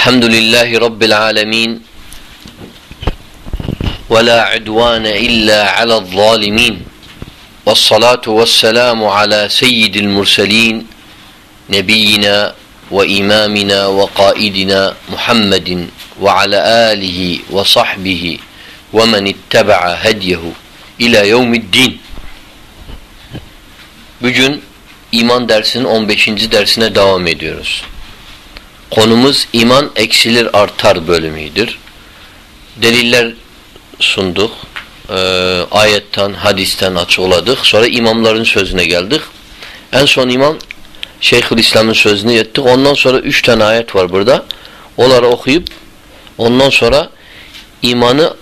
الحمد لله رب العالمين ولا عدوان إلا على الظالمين والصلاة والسلام على سيد المرسلين نبينا وإمامنا وقائدنا محمد وعلى آله وصحبه ومن اتبع هديه إلى يوم الدين Bugün iman dersinin 15. dersine devam ediyoruz. Konumuz iman eksilir artar bölümüdür. Deliller sunduk. Ee, ayetten, hadisten açıkladık. Sonra imamların sözüne geldik. En son imam Şeyhülislam'ın sözünü yettik. Ondan sonra üç tane ayet var burada. Onları okuyup ondan sonra imanı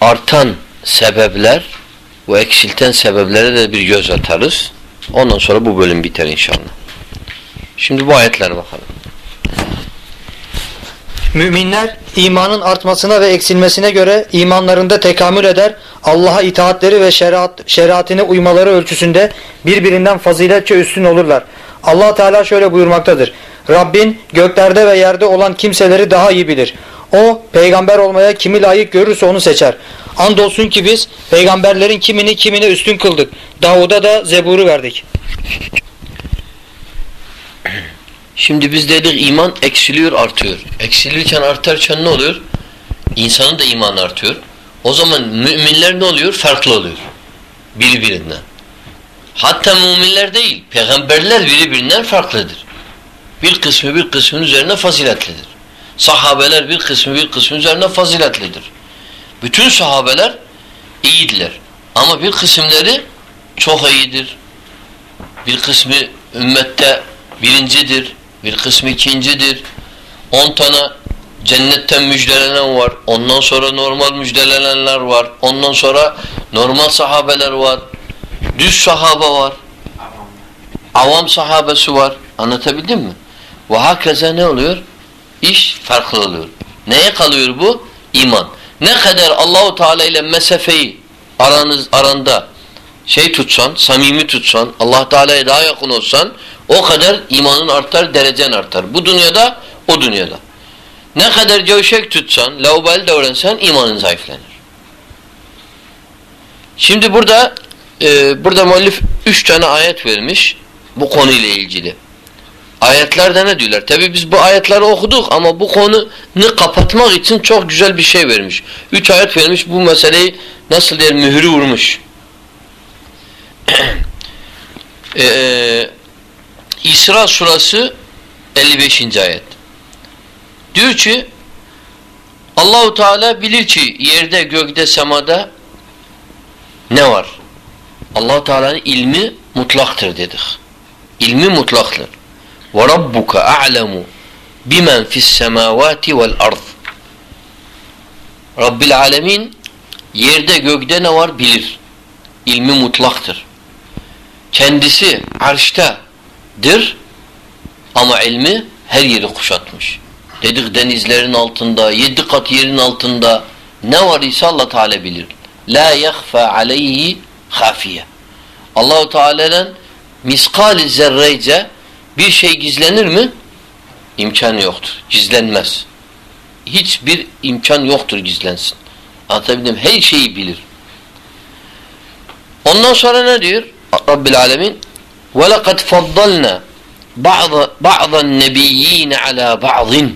artan sebepler ve eksilten sebeplere de bir göz atarız. Ondan sonra bu bölüm biter inşallah. Şimdi bu ayetlere bakalım. Müminler imanın artmasına ve eksilmesine göre imanlarında tekamül eder, Allah'a itaatleri ve şeriat, şeriatine uymaları ölçüsünde birbirinden faziletçe üstün olurlar. allah Teala şöyle buyurmaktadır. Rabbin göklerde ve yerde olan kimseleri daha iyi bilir. O peygamber olmaya kimi layık görürse onu seçer. Andolsun ki biz peygamberlerin kimini kimine üstün kıldık. Davud'a da zeburu verdik. Şimdi biz dedik iman eksiliyor artıyor. Eksilirken artarken ne oluyor? İnsanın da iman artıyor. O zaman müminler ne oluyor? Farklı oluyor. Birbirinden. Hatta müminler değil, peygamberler birbirinden farklıdır. Bir kısmı bir kısmın üzerine faziletlidir. Sahabeler bir kısmı bir kısmın üzerine faziletlidir. Bütün sahabeler iyidiler. Ama bir kısımları çok iyidir. Bir kısmı ümmette birincidir. Bir kısmı ikincidir. On tane cennetten müjdelenen var. Ondan sonra normal müjdelenenler var. Ondan sonra normal sahabeler var. Düz sahaba var. Avam sahabesi var. Anlatabildim mi? Ve hakeza ne oluyor? İş farklı oluyor. Neye kalıyor bu? İman. Ne kadar Allahu Teala ile mesafeyi aranız aranda şey tutsan, samimi tutsan, Allah Teala'ya daha yakın olsan o kadar imanın artar, derecen artar. Bu dünyada, o dünyada. Ne kadar gevşek tutsan, laubali davransan imanın zayıflanır. Şimdi burada e, burada muallif üç tane ayet vermiş bu konuyla ilgili. Ayetlerde ne diyorlar? Tabi biz bu ayetleri okuduk ama bu konuyu kapatmak için çok güzel bir şey vermiş. Üç ayet vermiş bu meseleyi nasıl der mührü vurmuş. ee, İsra surası 55. ayet. Diyor ki Allahu Teala bilir ki yerde, gökte, semada ne var? Allahu Teala'nın ilmi mutlaktır dedik. İlmi mutlaktır. Ve rabbuka a'lemu bimen fis semavati vel ard. Rabbil alemin yerde gökte ne var bilir. İlmi mutlaktır. Kendisi arştadır ama ilmi her yeri kuşatmış. Dedik denizlerin altında, yedi kat yerin altında ne var ise Allah Teala bilir. La yahfa aleyhi hafiye. Allahu Teala'nın miskal zerreyce bir şey gizlenir mi? İmkan yoktur. Gizlenmez. Hiçbir imkan yoktur gizlensin. Anlatabildim. Her şeyi bilir. Ondan sonra ne diyor? Rabbil Alemin وَلَقَدْ فَضَّلْنَا بَعْضَ النَّبِيِّينَ عَلَى بَعْضٍ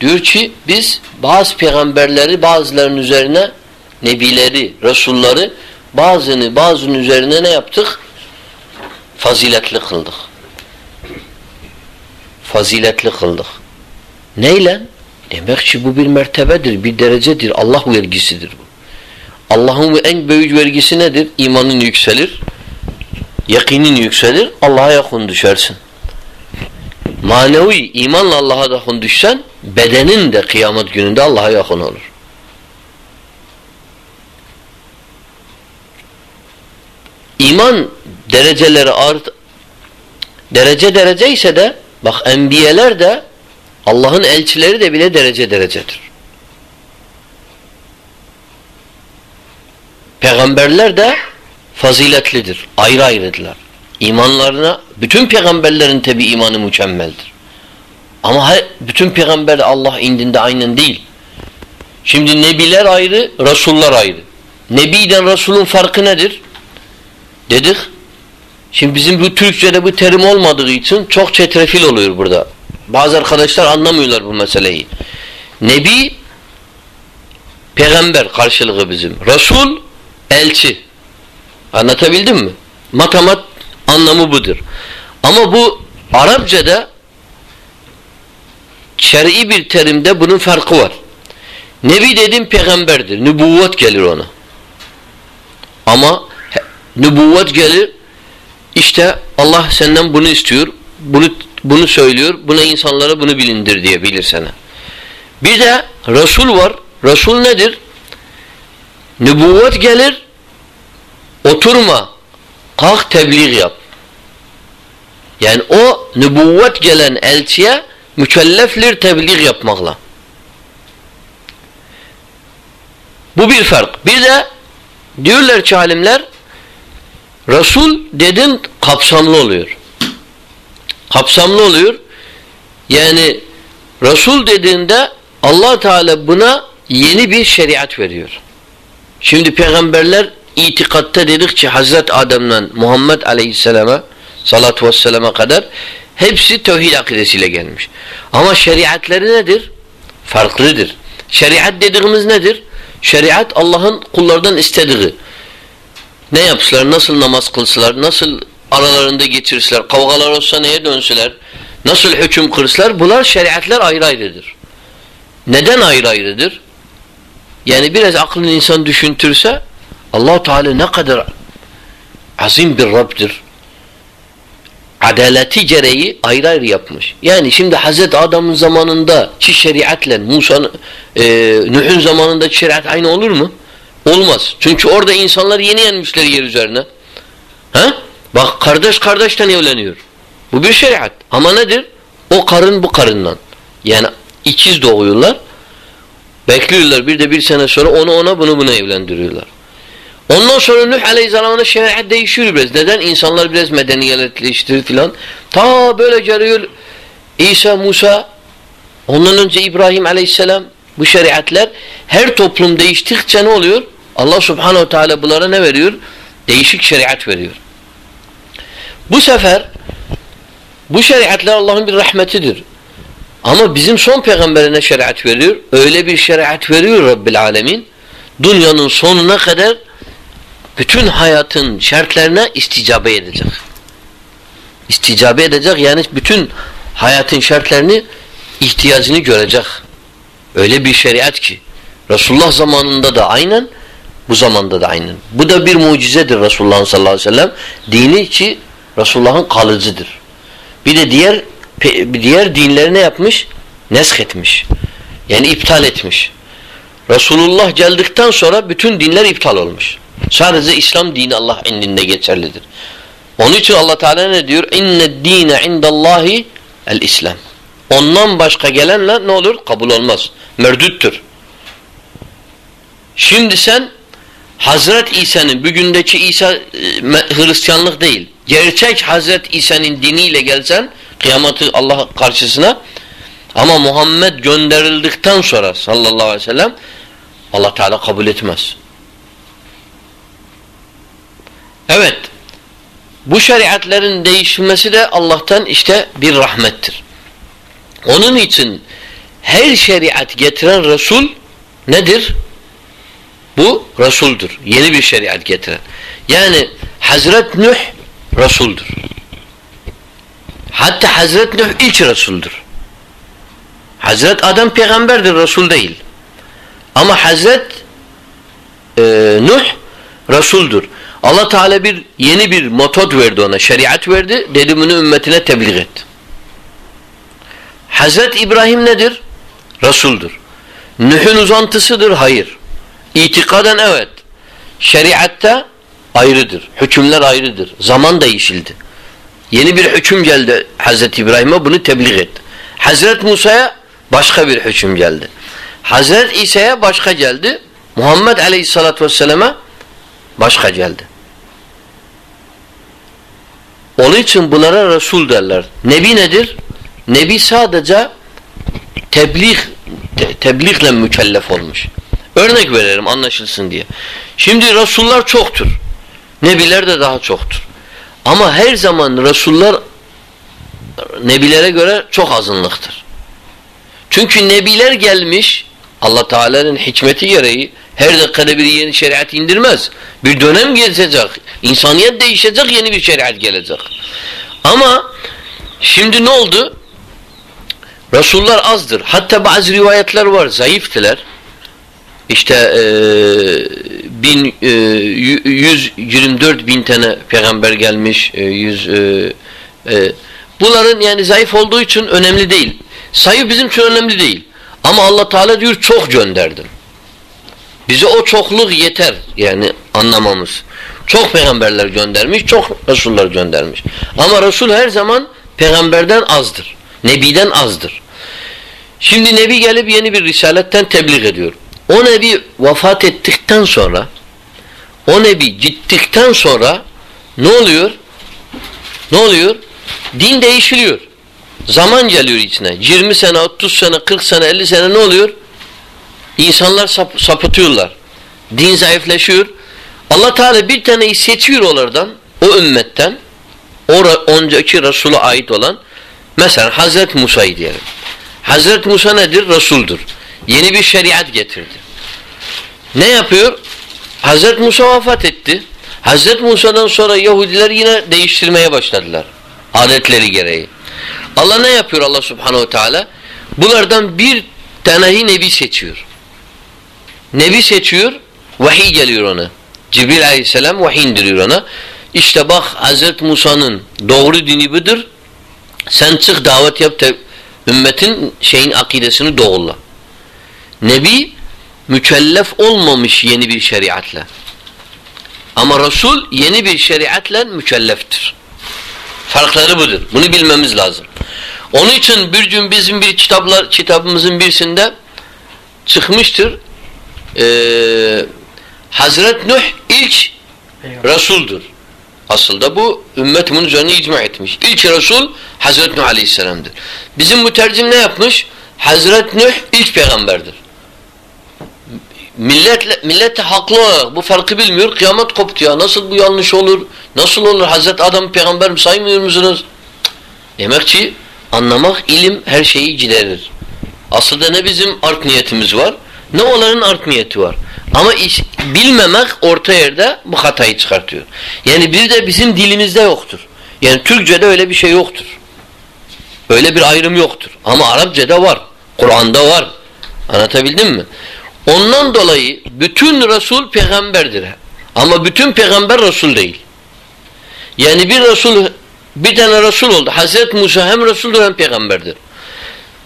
Diyor ki biz bazı peygamberleri bazılarının üzerine nebileri, resulları bazını bazının üzerine ne yaptık? Faziletli kıldık. Faziletli kıldık. Neyle? Demek ki bu bir mertebedir, bir derecedir. Allah vergisidir bu. Allah'ın en büyük vergisi nedir? İmanın yükselir. Yakinin yükselir. Allah'a yakın düşersin. Manevi imanla Allah'a yakın düşsen bedenin de kıyamet gününde Allah'a yakın olur. İman dereceleri art derece derece ise de bak enbiyeler de Allah'ın elçileri de bile derece derecedir. Peygamberler de faziletlidir. Ayrı ayrıdırlar. İmanlarına bütün peygamberlerin tabi imanı mükemmeldir. Ama bütün peygamber Allah indinde aynen değil. Şimdi nebiler ayrı, rasullar ayrı. Nebiden rasulun farkı nedir? Dedik. Şimdi bizim bu Türkçe'de bu terim olmadığı için çok çetrefil oluyor burada. Bazı arkadaşlar anlamıyorlar bu meseleyi. Nebi peygamber karşılığı bizim. Resul elçi. Anlatabildim mi? Matamat anlamı budur. Ama bu Arapçada şer'i bir terimde bunun farkı var. Nebi dedim peygamberdir. Nübüvvet gelir ona. Ama nübüvvet gelir işte Allah senden bunu istiyor. Bunu bunu söylüyor. Buna insanlara bunu bilindir diye bilir sana. Bir de Resul var. Resul nedir? Nübüvvet gelir oturma kalk tebliğ yap. Yani o nübüvvet gelen elçiye mükelleflir tebliğ yapmakla. Bu bir fark. Bir de diyorlar ki alimler Resul dedin kapsamlı oluyor. Kapsamlı oluyor. Yani Resul dediğinde allah Teala buna yeni bir şeriat veriyor. Şimdi peygamberler itikatta dedikçe Hazret Adem'den Muhammed Aleyhisselam'a salatu vesselam'a kadar hepsi tevhid akidesiyle gelmiş. Ama şeriatları nedir? Farklıdır. Şeriat dediğimiz nedir? Şeriat Allah'ın kullardan istediği. Ne yapsınlar, nasıl namaz kılsılar, nasıl aralarında geçirsiler, kavgalar olsa neye dönsüler, nasıl hüküm kırsılar, bunlar şeriatlar ayrı ayrıdır. Neden ayrı ayrıdır? Yani biraz aklını insan düşüntürse allah Teala ne kadar azim bir Rabb'dir. Adaleti gereği ayrı ayrı yapmış. Yani şimdi Hazreti Adam'ın zamanında çi şeriatle Musa'nın e, Nuh'un zamanında şeriat aynı olur mu? Olmaz. Çünkü orada insanlar yeni yenmişler yer üzerine. Ha? Bak kardeş kardeşten evleniyor. Bu bir şeriat. Ama nedir? O karın bu karından. Yani ikiz doğuyorlar. Bekliyorlar bir de bir sene sonra onu ona bunu buna evlendiriyorlar. Ondan sonra Nuh Aleyhisselam'da şeriat değişiyor biraz. Neden? İnsanlar biraz medeniyetleştirir filan. Ta böyle geliyor İsa, Musa, ondan önce İbrahim Aleyhisselam bu şeriatler her toplum değiştikçe ne oluyor? Allah Subhanahu Teala bunlara ne veriyor? Değişik şeriat veriyor. Bu sefer bu şeriatlar Allah'ın bir rahmetidir. Ama bizim son peygamberine şeriat veriyor. Öyle bir şeriat veriyor Rabbil Alemin. Dünyanın sonuna kadar bütün hayatın şartlarına isticabe edecek. İsticabe edecek yani bütün hayatın şartlarını ihtiyacını görecek. Öyle bir şeriat ki Resulullah zamanında da aynen bu zamanda da aynen. Bu da bir mucizedir Resulullah sallallahu aleyhi ve sellem. Dini ki Resulullah'ın kalıcıdır. Bir de diğer diğer dinleri ne yapmış? Nesk etmiş. Yani iptal etmiş. Resulullah geldikten sonra bütün dinler iptal olmuş. Sadece İslam dini Allah indinde geçerlidir. Onun için Allah Teala ne diyor? İnne dine indallahi el İslam. Ondan başka gelenle ne olur? Kabul olmaz. Merdüttür. Şimdi sen Hazret İsa'nın bugündeki İsa e, Hristiyanlık değil. Gerçek Hazret İsa'nın diniyle gelsen kıyameti Allah karşısına ama Muhammed gönderildikten sonra sallallahu aleyhi ve sellem Allah Teala kabul etmez. Evet. Bu şeriatlerin değişmesi de Allah'tan işte bir rahmettir. Onun için her şeriat getiren Resul nedir? Bu Resul'dur. Yeni bir şeriat getiren. Yani Hazret Nuh Resul'dur. Hatta Hazret Nuh ilk Resul'dur. Hazret Adam peygamberdir, Resul değil. Ama Hazret e, Nuh Resul'dur. Allah Teala bir yeni bir metod verdi ona, şeriat verdi. Dedi bunu ümmetine tebliğ et. Hazret İbrahim nedir? Resul'dur. Nuh'un uzantısıdır? Hayır. İtikaden evet. Şeriatta ayrıdır. Hükümler ayrıdır. Zaman değişildi. Yeni bir hüküm geldi Hazreti İbrahim'e bunu tebliğ etti. Hazret Musa'ya başka bir hüküm geldi. Hazret İsa'ya başka geldi. Muhammed Aleyhisselatü Vesselam'a başka geldi. Onun için bunlara Resul derler. Nebi nedir? Nebi sadece tebliğ te, tebliğle mükellef olmuş. Örnek verelim anlaşılsın diye. Şimdi Resullar çoktur. Nebiler de daha çoktur. Ama her zaman Resullar Nebilere göre çok azınlıktır. Çünkü Nebiler gelmiş Allah Teala'nın hikmeti gereği her dakikada bir yeni şeriat indirmez. Bir dönem gelecek. İnsaniyet değişecek, yeni bir şeriat gelecek. Ama şimdi ne oldu? Resullar azdır. Hatta bazı rivayetler var, zayıftılar. İşte e, bin, e, 124 bin tane peygamber gelmiş, e, 100 e, e, bunların yani zayıf olduğu için önemli değil. Sayı bizim için önemli değil. Ama Allah Teala diyor çok gönderdim. Bize o çokluk yeter yani anlamamız. Çok peygamberler göndermiş, çok Resuller göndermiş. Ama Resul her zaman peygamberden azdır. Nebiden azdır. Şimdi Nebi gelip yeni bir risaletten tebliğ ediyor. O Nebi vefat ettikten sonra o Nebi gittikten sonra ne oluyor? Ne oluyor? Din değişiliyor. Zaman geliyor içine. 20 sene, 30 sene, 40 sene, 50 sene ne oluyor? İnsanlar sap sapıtıyorlar. Din zayıfleşiyor. Allah Teala bir taneyi seçiyor onlardan, o ümmetten, o önceki Resul'a ait olan, mesela Hazreti Musa'yı diyelim. Hazreti Musa nedir? Resul'dur. Yeni bir şeriat getirdi. Ne yapıyor? Hazreti Musa vefat etti. Hazreti Musa'dan sonra Yahudiler yine değiştirmeye başladılar. Adetleri gereği. Allah ne yapıyor Allah subhanehu teala? Bunlardan bir taneyi nebi seçiyor. Nebi seçiyor, vahiy geliyor ona. Cibril aleyhisselam vahiy indiriyor ona. İşte bak Hazreti Musa'nın doğru dini budur. Sen çık davet yap ümmetin şeyin akidesini doğrula. Nebi mükellef olmamış yeni bir şeriatla. Ama Resul yeni bir şeriatla mükelleftir. Farkları budur. Bunu bilmemiz lazım. Onun için bir gün bizim bir kitaplar kitabımızın birisinde çıkmıştır. Ee, Hazret Nuh ilk Resul'dur. Aslında bu ümmet bunun üzerine icma etmiş. İlk Resul Hazret Nuh Aleyhisselam'dır. Bizim bu tercim ne yapmış? Hazret Nuh ilk peygamberdir. Millet, millet de haklı olarak bu farkı bilmiyor. Kıyamet koptu ya. Nasıl bu yanlış olur? Nasıl olur? Hazret Adam peygamber saymıyor musunuz? Demek ki anlamak ilim her şeyi giderir. Aslında ne bizim art niyetimiz var ne onların art niyeti var. Ama iş, bilmemek orta yerde bu hatayı çıkartıyor. Yani bir de bizim dilimizde yoktur. Yani Türkçe'de öyle bir şey yoktur. Öyle bir ayrım yoktur. Ama Arapçada var. Kur'an'da var. Anlatabildim mi? Ondan dolayı bütün Resul peygamberdir. Ama bütün peygamber Resul değil. Yani bir Resul bir tane Resul oldu. Hazreti Musa hem Resuldur hem peygamberdir.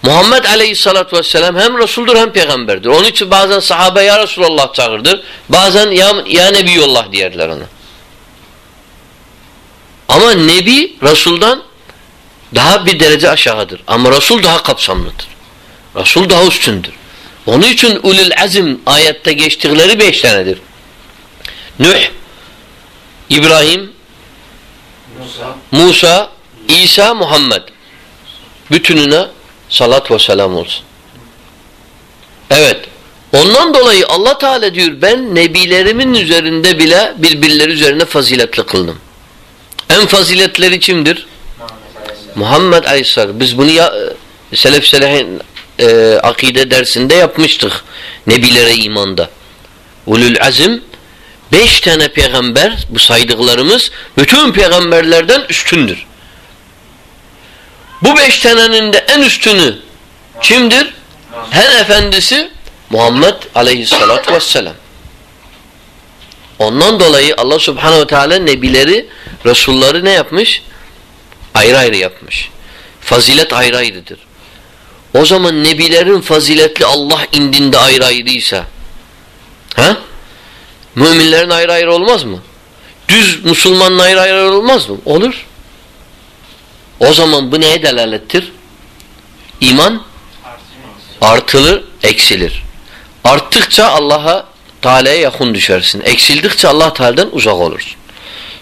Muhammed Aleyhisselatü Vesselam hem Resuldur hem peygamberdir. Onun için bazen sahabe ya Resulallah çağırdır. Bazen ya, ya Nebiyullah diyerler ona. Ama Nebi Resul'dan daha bir derece aşağıdır. Ama Resul daha kapsamlıdır. Resul daha üstündür. Onun için ulul azim ayette geçtikleri beş tanedir. Nuh, İbrahim, Musa, İsa, Muhammed. Bütününe salat ve selam olsun. Evet. Ondan dolayı Allah Teala diyor ben nebilerimin üzerinde bile birbirleri üzerine faziletli kıldım. En faziletleri kimdir? Muhammed Aleyhisselam. Biz bunu ya Selef Selehin e, akide dersinde yapmıştık. Nebilere imanda. Ulul azim beş tane peygamber bu saydıklarımız bütün peygamberlerden üstündür. Bu beş tanenin de en üstünü kimdir? Her efendisi Muhammed aleyhissalatu vesselam. Ondan dolayı Allah subhanehu teala nebileri, resulları ne yapmış? Ayrı ayrı yapmış. Fazilet ayrı ayrıdır. O zaman nebilerin faziletli Allah indinde ayrı ayrıysa? Müminlerin ayrı ayrı olmaz mı? Düz Müslümanın ayrı ayrı olmaz mı? Olur. O zaman bu neye delalettir? İman artılır, eksilir. Arttıkça Allah'a Teala'ya yakın düşersin. Eksildikçe Allah Teala'dan uzak olursun.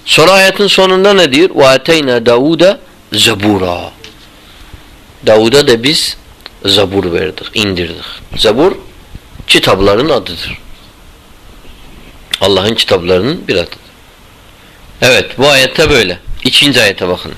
Sonra ayetin sonunda ne diyor? وَاَتَيْنَا دَاوُدَ زَبُورًا Davud'a da biz Zabur verdik, indirdik. Zabur kitapların adıdır. Allah'ın kitaplarının bir adıdır. Evet bu ayette böyle. İkinci ayete bakın.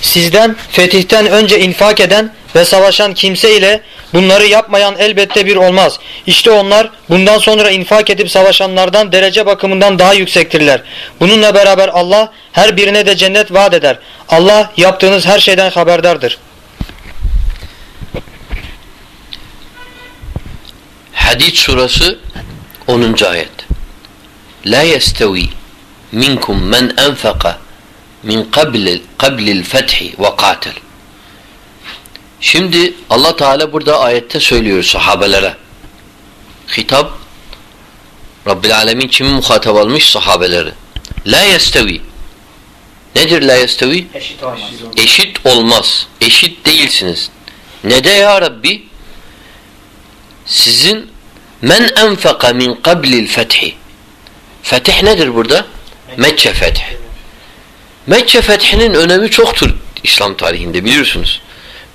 Sizden fetihten önce infak eden ve savaşan kimse ile bunları yapmayan elbette bir olmaz. İşte onlar bundan sonra infak edip savaşanlardan derece bakımından daha yüksektirler. Bununla beraber Allah her birine de cennet vaat eder. Allah yaptığınız her şeyden haberdardır. Hadid surası 10. ayet. La yestevi minkum men enfaka min qabl qablil fethi ve katil. Şimdi Allah Teala burada ayette söylüyor sahabelere. Hitap Rabbil Alemin kimi muhatap almış? Sahabeleri. La yestevi. Nedir la yestevi? Eşit olmaz. Eşit olmaz. Eşit değilsiniz. Ne de ya Rabbi? Sizin men enfaka min qablil fethi. Fetih nedir burada? Mekke fethi. Mekke fethinin önemi çoktur İslam tarihinde biliyorsunuz.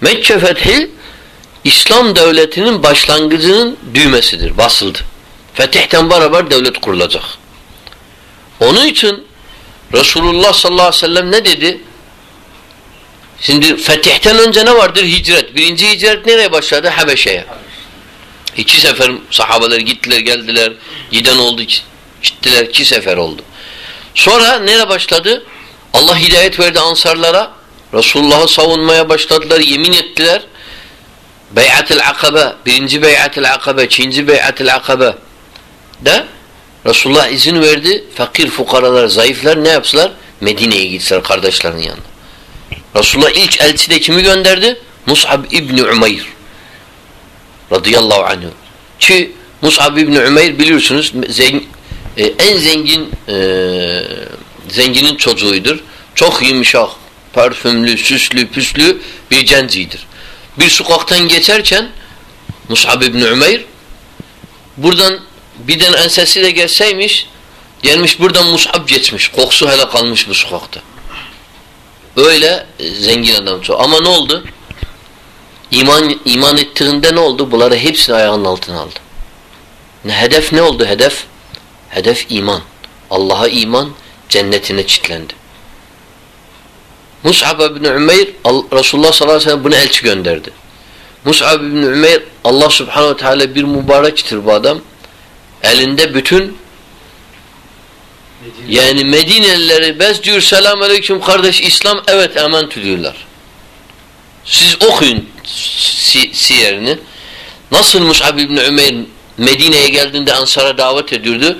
Mekke fethi İslam devletinin başlangıcının düğmesidir, basıldı. Fetihten beraber devlet kurulacak. Onun için Resulullah sallallahu aleyhi ve sellem ne dedi? Şimdi fetihten önce ne vardır? Hicret. Birinci hicret nereye başladı? Habeşe'ye. İki sefer sahabeler gittiler geldiler. Giden oldu. Gittiler. iki sefer oldu. Sonra nereye başladı? Allah hidayet verdi ansarlara. Resulullah'ı savunmaya başladılar. Yemin ettiler. Bey'atil akabe. Birinci bey'atil akabe. ikinci bey'atil akabe. De Resulullah izin verdi. Fakir fukaralar, zayıflar ne yapsılar? Medine'ye gitsinler kardeşlerinin yanına. Resulullah ilk elçi de kimi gönderdi? Mus'ab İbni Umeyr. Radıyallahu anhu. Ki Mus'ab İbni Umeyr biliyorsunuz zengin, e, en zengin e, zenginin çocuğuydur. Çok yumuşak, parfümlü, süslü, püslü bir cencidir. Bir sokaktan geçerken Mus'ab İbni Umeyr buradan birden ensesiyle gelseymiş gelmiş buradan Mus'ab geçmiş. Kokusu hele kalmış bu sokakta. Öyle e, zengin adam çok. Ama ne oldu? İman iman ettiğinde ne oldu? Bunları hepsini ayağının altına aldı. Ne hedef ne oldu hedef? Hedef iman. Allah'a iman, cennetine çitlendi. Mus'ab ibn Umeyr Resulullah sallallahu aleyhi ve sellem bunu elçi gönderdi. Mus'ab ibn Umeyr Allah subhanehu ve teala bir mübarektir bu adam. Elinde bütün yani Medinelileri bez diyor selam aleyküm kardeş İslam evet emen diyorlar. Siz okuyun si siyerini. Nasıl Mus'ab ibn Umeyr Medine'ye geldiğinde Ansar'a davet ediyordu.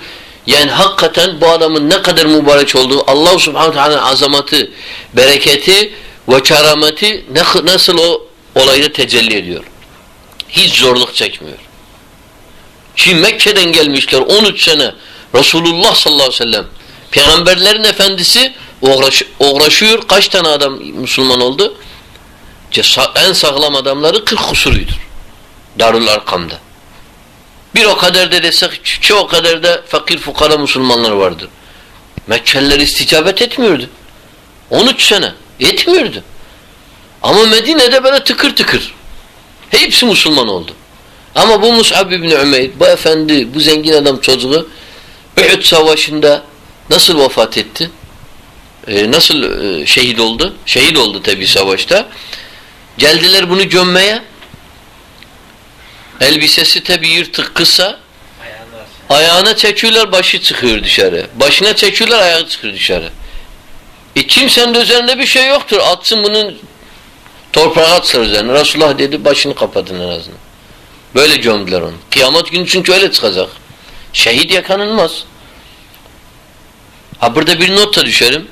Yani hakikaten bu adamın ne kadar mübarek olduğu Allah subhanahu teala'nın azamatı, bereketi ve kerameti nasıl o olayda tecelli ediyor. Hiç zorluk çekmiyor. Ki Mekke'den gelmişler 13 sene Resulullah sallallahu aleyhi ve sellem peygamberlerin efendisi uğraş, uğraşıyor. Kaç tane adam Müslüman oldu? En sağlam adamları 40 kusuruydur. Darul Arkam'da. Bir o kadar da desek ki o kadar da fakir fukara Müslümanlar vardır. Mekkeliler isticabet etmiyordu. 13 sene etmiyordu. Ama Medine'de böyle tıkır tıkır. Hepsi Müslüman oldu. Ama bu Mus'ab ibn Ümeyr, bu efendi, bu zengin adam çocuğu Uhud savaşında nasıl vefat etti? Ee, nasıl e, şehit oldu? Şehit oldu tabi savaşta. Geldiler bunu gömmeye. Elbisesi tabi yırtık kısa. Ayağına çekiyorlar başı çıkıyor dışarı. Başına çekiyorlar ayağı çıkıyor dışarı. E kimsenin de üzerinde bir şey yoktur. Atsın bunun toprağa atsın üzerine. Resulullah dedi başını kapatın en azından. Böyle gömdüler onu. Kıyamet günü çünkü öyle çıkacak. Şehit yakanılmaz. Ha burada bir not da düşerim.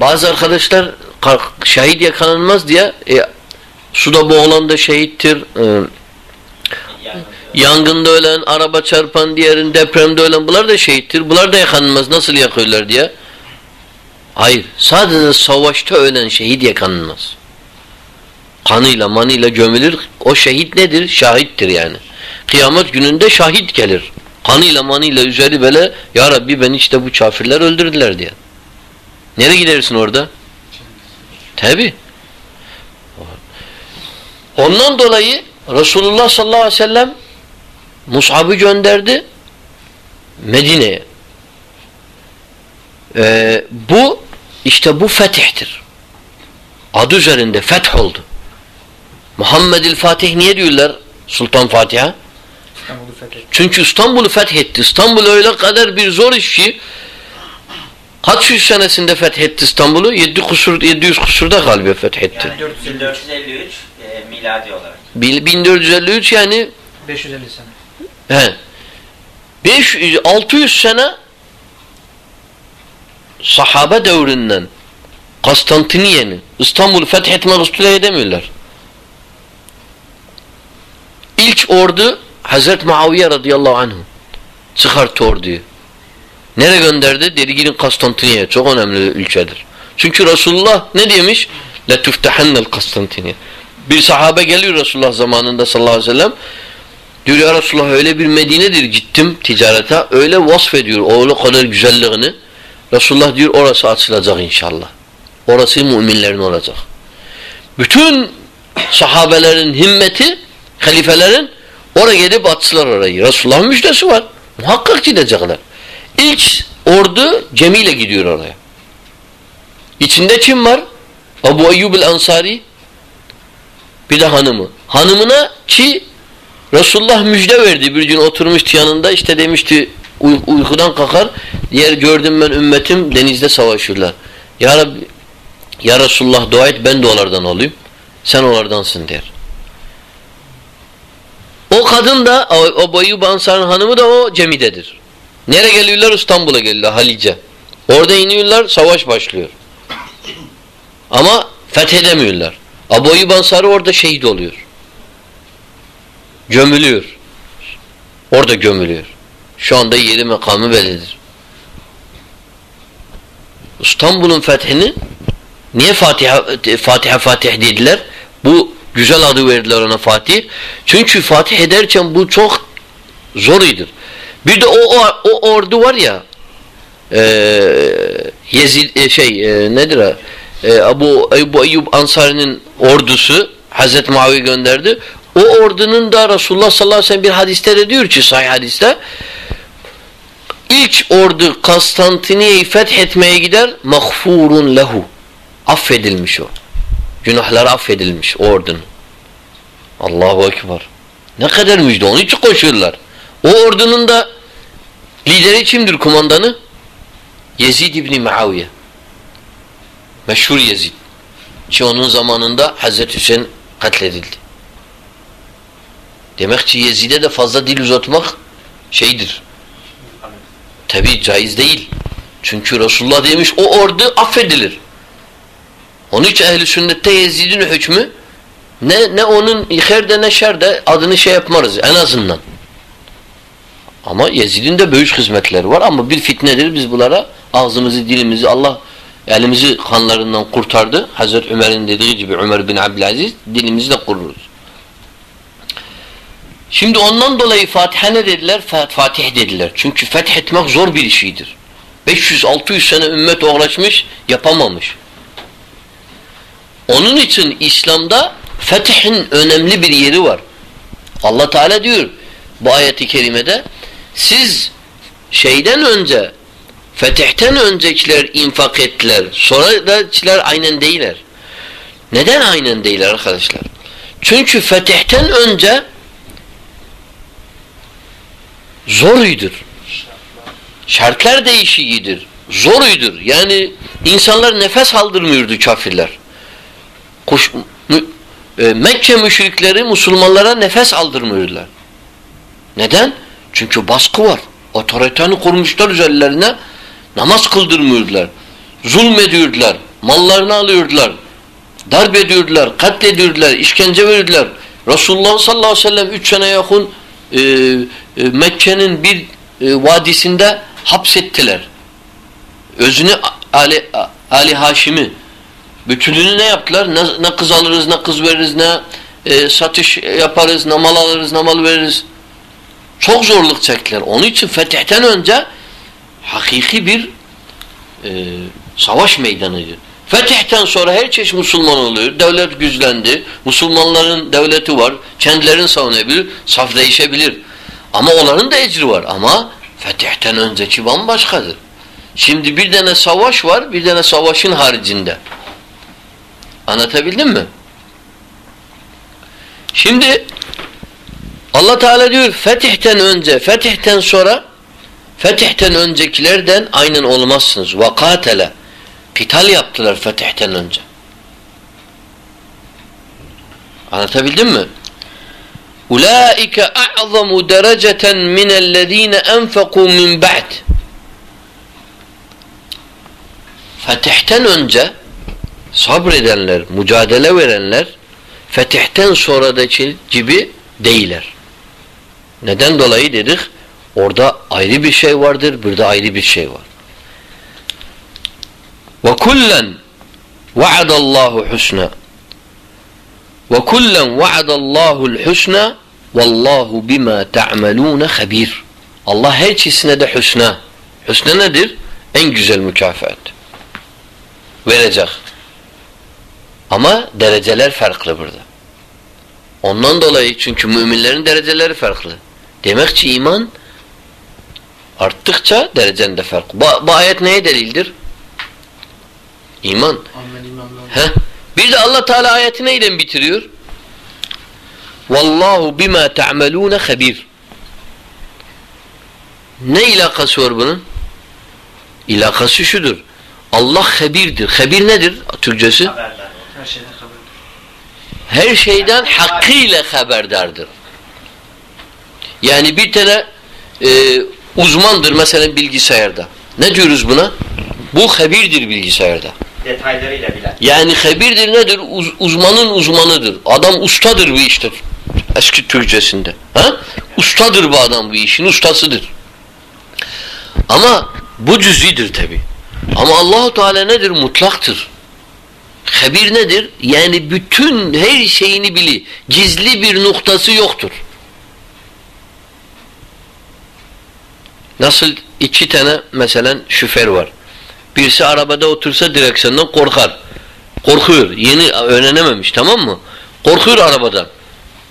Bazı arkadaşlar şehit yakanılmaz diye e, suda boğulan da şehittir. E, yangında ölen, araba çarpan diğerin, depremde ölen bunlar da şehittir. Bunlar da yakanılmaz. Nasıl yakıyorlar diye. Hayır. Sadece savaşta ölen şehit yakanılmaz. Kanıyla manıyla gömülür. O şehit nedir? Şahittir yani. Kıyamet gününde şahit gelir. Kanıyla manıyla üzeri böyle Ya Rabbi beni işte bu kafirler öldürdüler diye. Nereye gidersin orada? Tabi. Ondan dolayı Resulullah sallallahu aleyhi ve sellem Mus'ab'ı gönderdi Medine'ye. Ee, bu işte bu fetihtir. Adı üzerinde feth oldu. Muhammedil Fatih niye diyorlar Sultan Fatih'e? Çünkü İstanbul'u fethetti. İstanbul öyle kadar bir zor iş ki kaç yüz senesinde fethetti İstanbul'u? 7 kusur 700 kusurda galiba fethetti. Yani 1453 e, miladi olarak. Bil- 1453 yani 550 sene. he 500 600 sene sahabe devrinden Konstantiniye'ni İstanbul'u fethetmek üstüne edemiyorlar. İlk ordu Hazreti Muaviye radıyallahu anh çıkarttı orduyu. Nereye gönderdi? Dedi gidin Konstantiniye. Çok önemli ülkedir. Çünkü Resulullah ne demiş? La tuftahannel Konstantiniye. Bir sahabe geliyor Resulullah zamanında sallallahu aleyhi ve sellem. Diyor ya Resulullah öyle bir Medine'dir gittim ticarete. Öyle vasfediyor öyle kadar güzelliğini. Resulullah diyor orası açılacak inşallah. Orası müminlerin olacak. Bütün sahabelerin himmeti, halifelerin oraya gidip atsılar orayı. Resulullah'ın müjdesi var. Muhakkak gidecekler. İlk ordu gemiyle gidiyor oraya. İçinde kim var? Abu Eyyub el-Ansari bir de hanımı. Hanımına ki Resulullah müjde verdi. Bir gün oturmuştu yanında işte demişti uy- uykudan kalkar. Diğer gördüm ben ümmetim denizde savaşırlar. Ya Rabbi ya Resulullah dua et ben de onlardan olayım. Sen onlardansın der. O kadın da o, o Bayyub Ansar'ın hanımı da o cemidedir. Nereye geliyorlar? İstanbul'a geliyorlar Halice. Orada iniyorlar savaş başlıyor. Ama fethedemiyorlar. Abu Eyyub Ansari orada şehit oluyor. Gömülüyor. Orada gömülüyor. Şu anda yeri makamı bellidir. İstanbul'un fethini niye Fatiha Fatiha Fatih dediler? Bu güzel adı verdiler ona Fatih. Çünkü Fatih ederken bu çok zor idir. Bir de o, o, o ordu var ya e, Yezid e, şey e, nedir o? E, Abu, Ebu Eyyub Ansari'nin ordusu Hazreti Muaviye gönderdi. O ordunun da Resulullah sallallahu aleyhi ve sellem bir hadiste de diyor ki sahih hadiste ilk ordu Konstantiniye'yi fethetmeye gider mağfurun lehu affedilmiş o. Günahları affedilmiş o ordunun. Allahu Ekber. Ne kadar müjde. Onun için koşuyorlar. O ordunun da lideri kimdir kumandanı? Yezid İbni Muaviye. Meşhur Yezid. Ki onun zamanında Hazreti Hüseyin katledildi. Demek ki Yezid'e de fazla dil uzatmak şeydir. Tabi caiz değil. Çünkü Resulullah demiş o ordu affedilir. Onun için ehl-i sünnette Yezid'in hükmü ne, ne onun iherde ne şerde adını şey yapmarız en azından. Ama Yezid'in de büyük hizmetleri var ama bir fitnedir biz bunlara ağzımızı dilimizi Allah elimizi kanlarından kurtardı. Hazreti Ömer'in dediği gibi Ömer bin Abdülaziz dilimizi de kururuz. Şimdi ondan dolayı Fatiha ne dediler? Fatih dediler. Çünkü fethetmek zor bir işidir. 500-600 sene ümmet uğraşmış, yapamamış. Onun için İslam'da fethin önemli bir yeri var. Allah Teala diyor bu ayeti kerimede siz şeyden önce fetihten öncekiler infak ettiler. Sonradakiler aynen değiller. Neden aynen değiller arkadaşlar? Çünkü fetihten önce zoruydur. Şartlar değişiğidir. Zoruydur. Yani insanlar nefes aldırmıyordu kafirler. Kuş, mü, e, Mekke müşrikleri Müslümanlara nefes aldırmıyorlar. Neden? Çünkü baskı var. Otoriteni kurmuşlar üzerlerine namaz kıldırmıyorlar. Zulmediyorlar. Mallarını alıyorlar. Darp ediyorlar. Katlediyorlar. işkence veriyorlar. Resulullah sallallahu aleyhi ve sellem üç sene yakın e, e, Mekke'nin bir e, vadisinde hapsettiler. Özünü Ali, Ali Haşim'i bütününü ne yaptılar? Ne, ne kız alırız, ne kız veririz, ne e, satış yaparız, ne mal alırız, ne mal veririz. Çok zorluk çektiler. Onun için fetihten önce hakiki bir e, savaş meydanıydı. Fetihten sonra her çeşit Müslüman oluyor. Devlet güçlendi. Müslümanların devleti var. Kendilerini savunabilir. Saf değişebilir. Ama onların da ecri var. Ama fetihten önceki bambaşkadır. Şimdi bir tane savaş var. Bir tane savaşın haricinde. Anlatabildim mi? Şimdi Allah Teala diyor fetihten önce, fetihten sonra fetihten öncekilerden aynen olmazsınız. Vakatele Kital yaptılar fetihten önce. Anlatabildim mi? Ulaike a'zamu dereceten minellezine enfeku min ba'd. Fetihten önce sabredenler, mücadele verenler fetihten sonradaki gibi değiller. Neden dolayı dedik? Orada ayrı bir şey vardır, burada ayrı bir şey var. Ve kullen vaadallahu husna. Ve kullen vaadallahu'l husna vallahu bima ta'malun habir. Allah her ikisine de husna. Husna nedir? En güzel mükafat. Verecek. Ama dereceler farklı burada. Ondan dolayı çünkü müminlerin dereceleri farklı. Demek ki iman arttıkça derecen de farklı. Bu, bu ayet neye delildir? İman. Heh. Bir de Allah Teala ayeti neyle bitiriyor? Vallahu bima ta'malun habir. Ne ilakası var bunun? İlakası şudur. Allah habirdir. Habir nedir Türkçesi? Haberdar. Her şeyden. Her şeyden hakkıyla haberdardır. Yani bir tane e, uzmandır mesela bilgisayarda. Ne diyoruz buna? Bu habirdir bilgisayarda. Detaylarıyla bilen. Yani habirdir nedir? Uz- uzmanın uzmanıdır. Adam ustadır bu işte. Eski Türkçesinde. Ha? Ustadır bu adam bu işin ustasıdır. Ama bu cüzidir tabi. Ama Allahu Teala nedir? Mutlaktır. Habir nedir? Yani bütün her şeyini bili. Gizli bir noktası yoktur. Nasıl iki tane mesela şoför var. Birisi arabada otursa direksiyondan korkar. Korkuyor. Yeni öğrenememiş tamam mı? Korkuyor arabadan.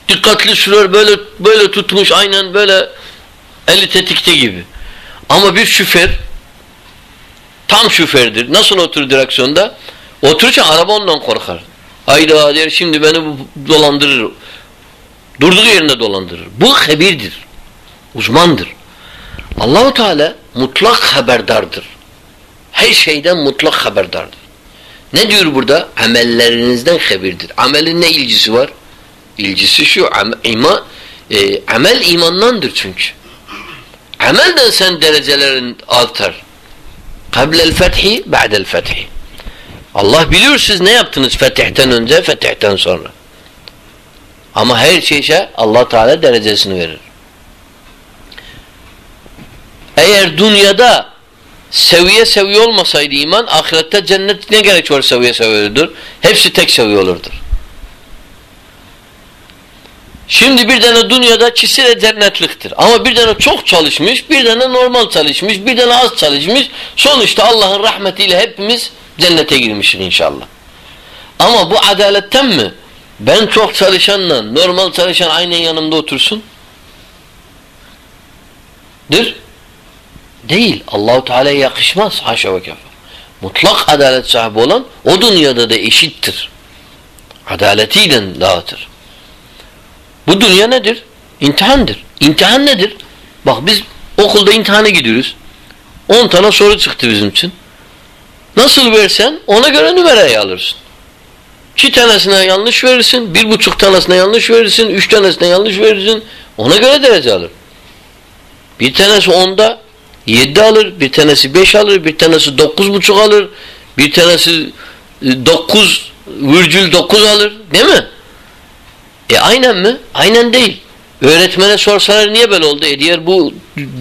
Dikkatli sürüyor böyle böyle tutmuş aynen böyle eli tetikte gibi. Ama bir şoför tam şofördür. Nasıl oturur direksiyonda? Otururken araba ondan korkar. Hayda der şimdi beni dolandırır. Durduğu yerinde dolandırır. Bu habirdir. Uzmandır. Allahu Teala mutlak haberdardır. Her şeyden mutlak haberdardır. Ne diyor burada? Amellerinizden habirdir. Amelin ne ilgisi var? İlgisi şu. Am ima, e, amel imandandır çünkü. Amelden sen derecelerin artar. Kablel fethi, ba'del fethi. Allah biliyor siz ne yaptınız fetihten önce, fetihten sonra. Ama her şeyse Allah Teala derecesini verir. Eğer dünyada seviye seviye olmasaydı iman, ahirette cennet ne gerek var seviye seviyedir? Hepsi tek seviye olurdur. Şimdi bir tane dünyada kişi de cennetliktir. Ama bir tane çok çalışmış, bir tane normal çalışmış, bir tane az çalışmış. Sonuçta Allah'ın rahmetiyle hepimiz cennete girmişiz inşallah. Ama bu adaletten mi? Ben çok çalışanla normal çalışan aynen yanımda otursun. Dir. Değil. Allahu Teala'ya yakışmaz. Haşa ve kefa. Mutlak adalet sahibi olan o dünyada da eşittir. Adaletiyle dağıtır. Bu dünya nedir? İmtihandır. İmtihan nedir? Bak biz okulda imtihana gidiyoruz. 10 tane soru çıktı bizim için. Nasıl versen ona göre numarayı alırsın. İki tanesine yanlış verirsin, bir buçuk tanesine yanlış verirsin, üç tanesine yanlış verirsin. Ona göre derece alır. Bir tanesi onda yedi alır, bir tanesi beş alır, bir tanesi dokuz buçuk alır, bir tanesi e, dokuz virgül dokuz alır. Değil mi? E aynen mi? Aynen değil. Öğretmene sorsalar niye böyle oldu? E diğer bu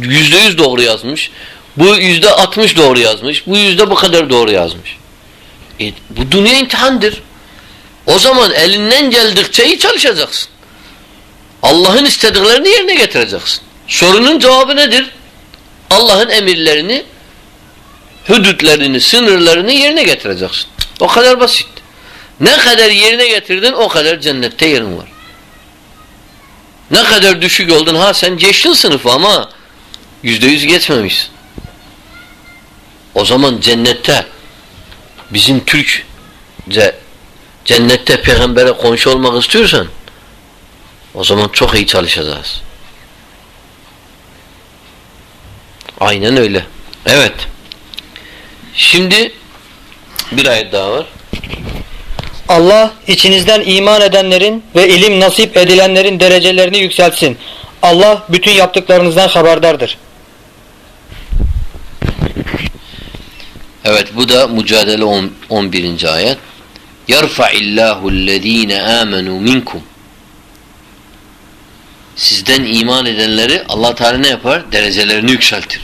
yüzde yüz doğru yazmış. Bu yüzde altmış doğru yazmış. Bu yüzde bu kadar doğru yazmış. E, bu dünya imtihandır. O zaman elinden geldikçe iyi çalışacaksın. Allah'ın istediklerini yerine getireceksin. Sorunun cevabı nedir? Allah'ın emirlerini, hüdütlerini, sınırlarını yerine getireceksin. O kadar basit. Ne kadar yerine getirdin o kadar cennette yerin var. Ne kadar düşük oldun ha sen geçtin sınıfı ama yüzde yüz geçmemişsin. O zaman cennette bizim Türk cennette peygambere komşu olmak istiyorsan o zaman çok iyi çalışacağız. Aynen öyle. Evet. Şimdi bir ayet daha var. Allah içinizden iman edenlerin ve ilim nasip edilenlerin derecelerini yükseltsin. Allah bütün yaptıklarınızdan haberdardır. Evet bu da Mücadele 11. ayet. يَرْفَعِ اللّٰهُ الَّذ۪ينَ آمَنُوا مِنْكُمْ Sizden iman edenleri allah Teala ne yapar? Derecelerini yükseltir.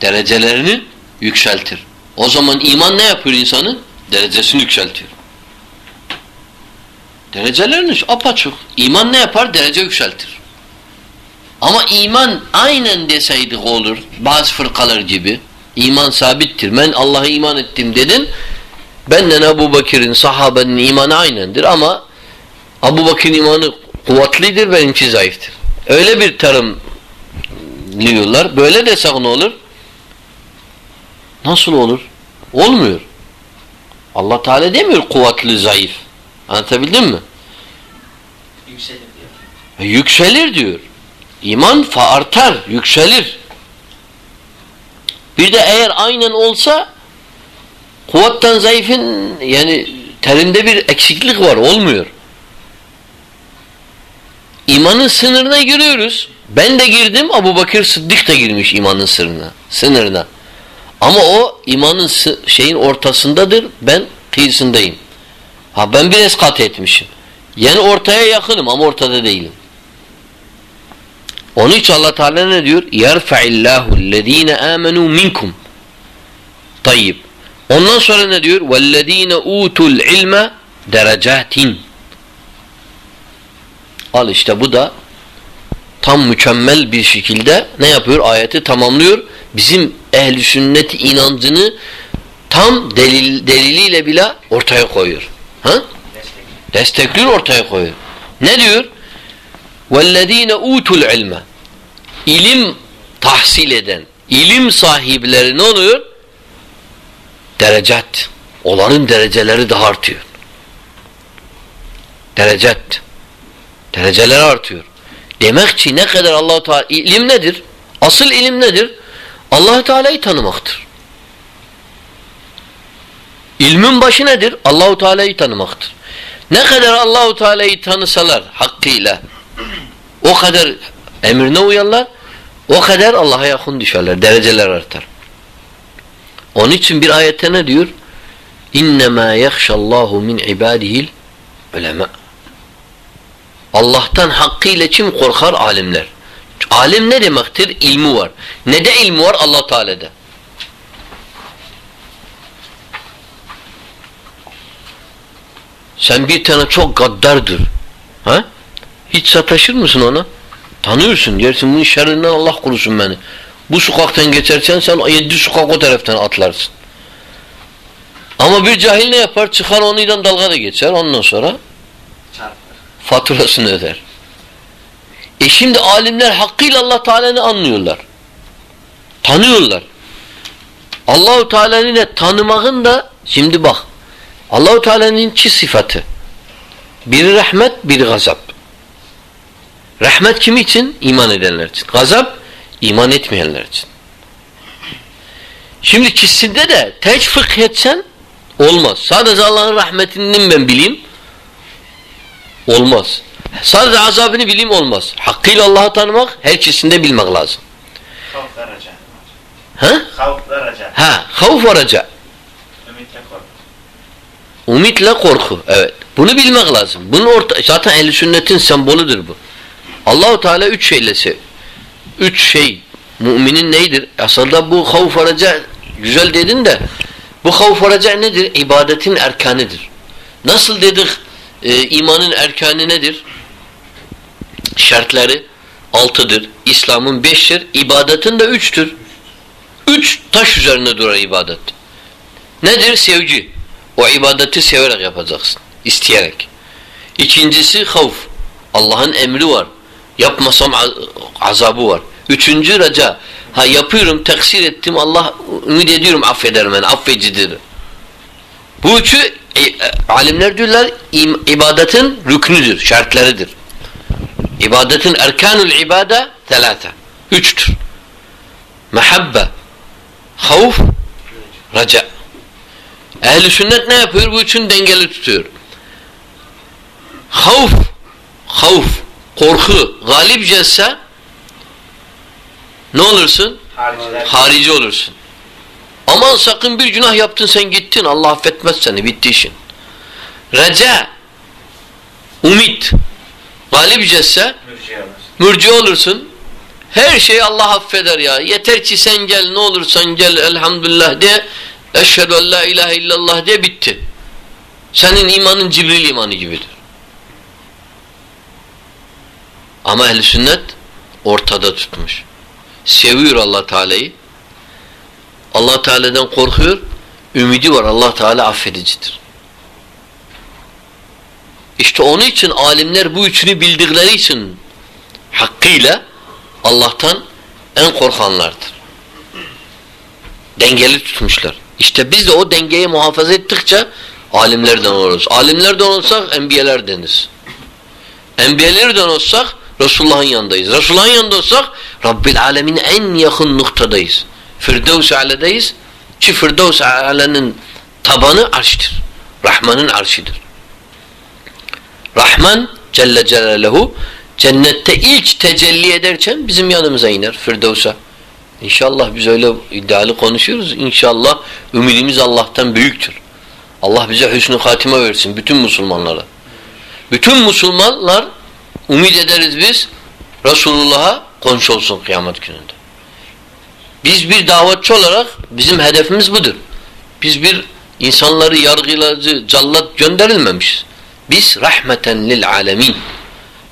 Derecelerini yükseltir. O zaman iman ne yapıyor insanın? Derecesini yükseltiyor. Derecelerini apaçık. İman ne yapar? Derece yükseltir. Ama iman aynen deseydik olur. Bazı fırkalar gibi. İman sabittir. Ben Allah'a iman ettim dedin. Benden Ebu Bakır'ın sahabenin imanı aynendir ama Ebu Bakır'ın imanı kuvvetlidir, benimki zayıftır. Öyle bir tarım diyorlar. Böyle desek ne olur? Nasıl olur? Olmuyor. Allah Teala demiyor kuvvetli, zayıf. Anlatabildim mi? Yükselir diyor. E, yükselir diyor. İman fa artar, yükselir. Bir de eğer aynen olsa kuvvetten zayıfın yani terimde bir eksiklik var, olmuyor. İmanın sınırına giriyoruz. Ben de girdim, Abu Bakır Sıddık da girmiş imanın sınırına. sınırına. Ama o imanın şeyin ortasındadır, ben kıyısındayım. Ha ben biraz kat etmişim. Yani ortaya yakınım ama ortada değilim. Onun için Allah Teala ne diyor? Yerfa'illahu ellezine amenu minkum. Tayyip. Ondan sonra ne diyor? Vellezine utul ilme derecatin. Al işte bu da tam mükemmel bir şekilde ne yapıyor? Ayeti tamamlıyor. Bizim ehli sünnet inancını tam delil, deliliyle bile ortaya koyuyor. Ha? Destekliyor ortaya koyuyor. Ne diyor? وَالَّذ۪ينَ اُوتُوا الْعِلْمَ İlim tahsil eden, ilim sahipleri ne oluyor? Derecat. Onların dereceleri daha artıyor. Derecat. Dereceler artıyor. Demek ki ne kadar allah Teala ilim nedir? Asıl ilim nedir? allah Teala'yı tanımaktır. İlmin başı nedir? Allahu Teala'yı tanımaktır. Ne kadar Allahu Teala'yı tanısalar hakkıyla o kadar emrine uyarlar o kadar Allah'a yakın düşerler. Dereceler artar. Onun için bir ayette ne diyor? İnnemâ yehşallâhu min ibâdihil ulema. Allah'tan hakkıyla kim korkar? Alimler. Alim ne demektir? İlmi var. Ne de ilmi var? Allah Teala'da. Sen bir tane çok gaddardır. Ha? Hiç sataşır mısın ona? Tanıyorsun. Dersin bunun şerrinden Allah korusun beni. Bu sokaktan geçersen sen yedi sokak o taraftan atlarsın. Ama bir cahil ne yapar? Çıkar onunla dalga da geçer. Ondan sonra. Faturasını öder. E şimdi alimler hakkıyla Allah Teala'nı anlıyorlar. Tanıyorlar. Allahu Teala'nı da tanımağın da şimdi bak Allahu Teala'nın iki sıfatı. Biri rahmet, biri gazap. Rahmet kim için? İman edenler için. Gazap, iman etmeyenler için. Şimdi ikisinde de teç fıkh etsen olmaz. Sadece Allah'ın rahmetinden ben bileyim olmaz. Sadece azabını bileyim olmaz. Hakkıyla Allah'ı tanımak her ikisinde bilmek lazım. Havf ve raca. Ha? Havf ve raca. Ha, havf ve raca. Ümitle korku. Ümitle korku. Evet. Bunu bilmek lazım. Bunun orta zaten ehl sünnetin sembolüdür bu. Allahu Teala üç şeyle sev. Üç şey müminin neydir? Aslında bu havf ve raca güzel dedin de bu havf ve raca nedir? İbadetin erkanıdır. Nasıl dedik e, imanın erkanı nedir? Şartları altıdır. İslam'ın beştir. İbadetin de üçtür. Üç taş üzerine durar ibadet. Nedir? Sevgi. O ibadeti severek yapacaksın. isteyerek. İkincisi havf. Allah'ın emri var. Yapmasam az- azabı var. Üçüncü raca. Ha yapıyorum, teksir ettim. Allah ümit ediyorum affeder beni. Affecidir. Bu üçü e, e, alimler diyorlar im- ibadetin rüknüdür, şartlarıdır. İbadetin erkanul ibade telata. Üçtür. Mehabbe, havf, raca. Ehl-i sünnet ne yapıyor? Bu üçünü dengeli tutuyor. Havf, havf, korku galip gelse ne olursun? Hariciler. Harici olursun. Aman sakın bir günah yaptın sen gittin. Allah affetmez seni. Bitti işin. Reca, umit, galip mürci olursun. Her şeyi Allah affeder ya. Yeter ki sen gel ne olursan gel elhamdülillah de. Eşhedü en la ilahe illallah de bitti. Senin imanın Cibril imanı gibidir. Ama ehl sünnet ortada tutmuş. Seviyor Allah Teala'yı. Allah Teala'dan korkuyor. Ümidi var. Allah Teala affedicidir. İşte onun için alimler bu üçünü bildikleri için hakkıyla Allah'tan en korkanlardır. Dengeli tutmuşlar. İşte biz de o dengeyi muhafaza ettikçe alimlerden oluruz. Alimlerden olursak enbiyeler. Enbiyelerden olsak Resulullah'ın yanındayız. Resulullah'ın yanında olsak Rabbil Alemin en yakın noktadayız. Firdevs-i Ale'deyiz. Ki Firdevs-i Ale'nin tabanı arştır. Rahman'ın arşidir. Rahman Celle Celaluhu cennette ilk tecelli ederken bizim yanımıza iner Firdevs'a. İnşallah biz öyle iddialı konuşuyoruz. İnşallah ümidimiz Allah'tan büyüktür. Allah bize hüsnü hatime versin bütün Müslümanlara. Bütün Müslümanlar umid ederiz biz Resulullah'a komşu olsun kıyamet gününde. Biz bir davetçi olarak bizim hedefimiz budur. Biz bir insanları yargılayıcı, callat gönderilmemişiz. Biz rahmeten lil alemin.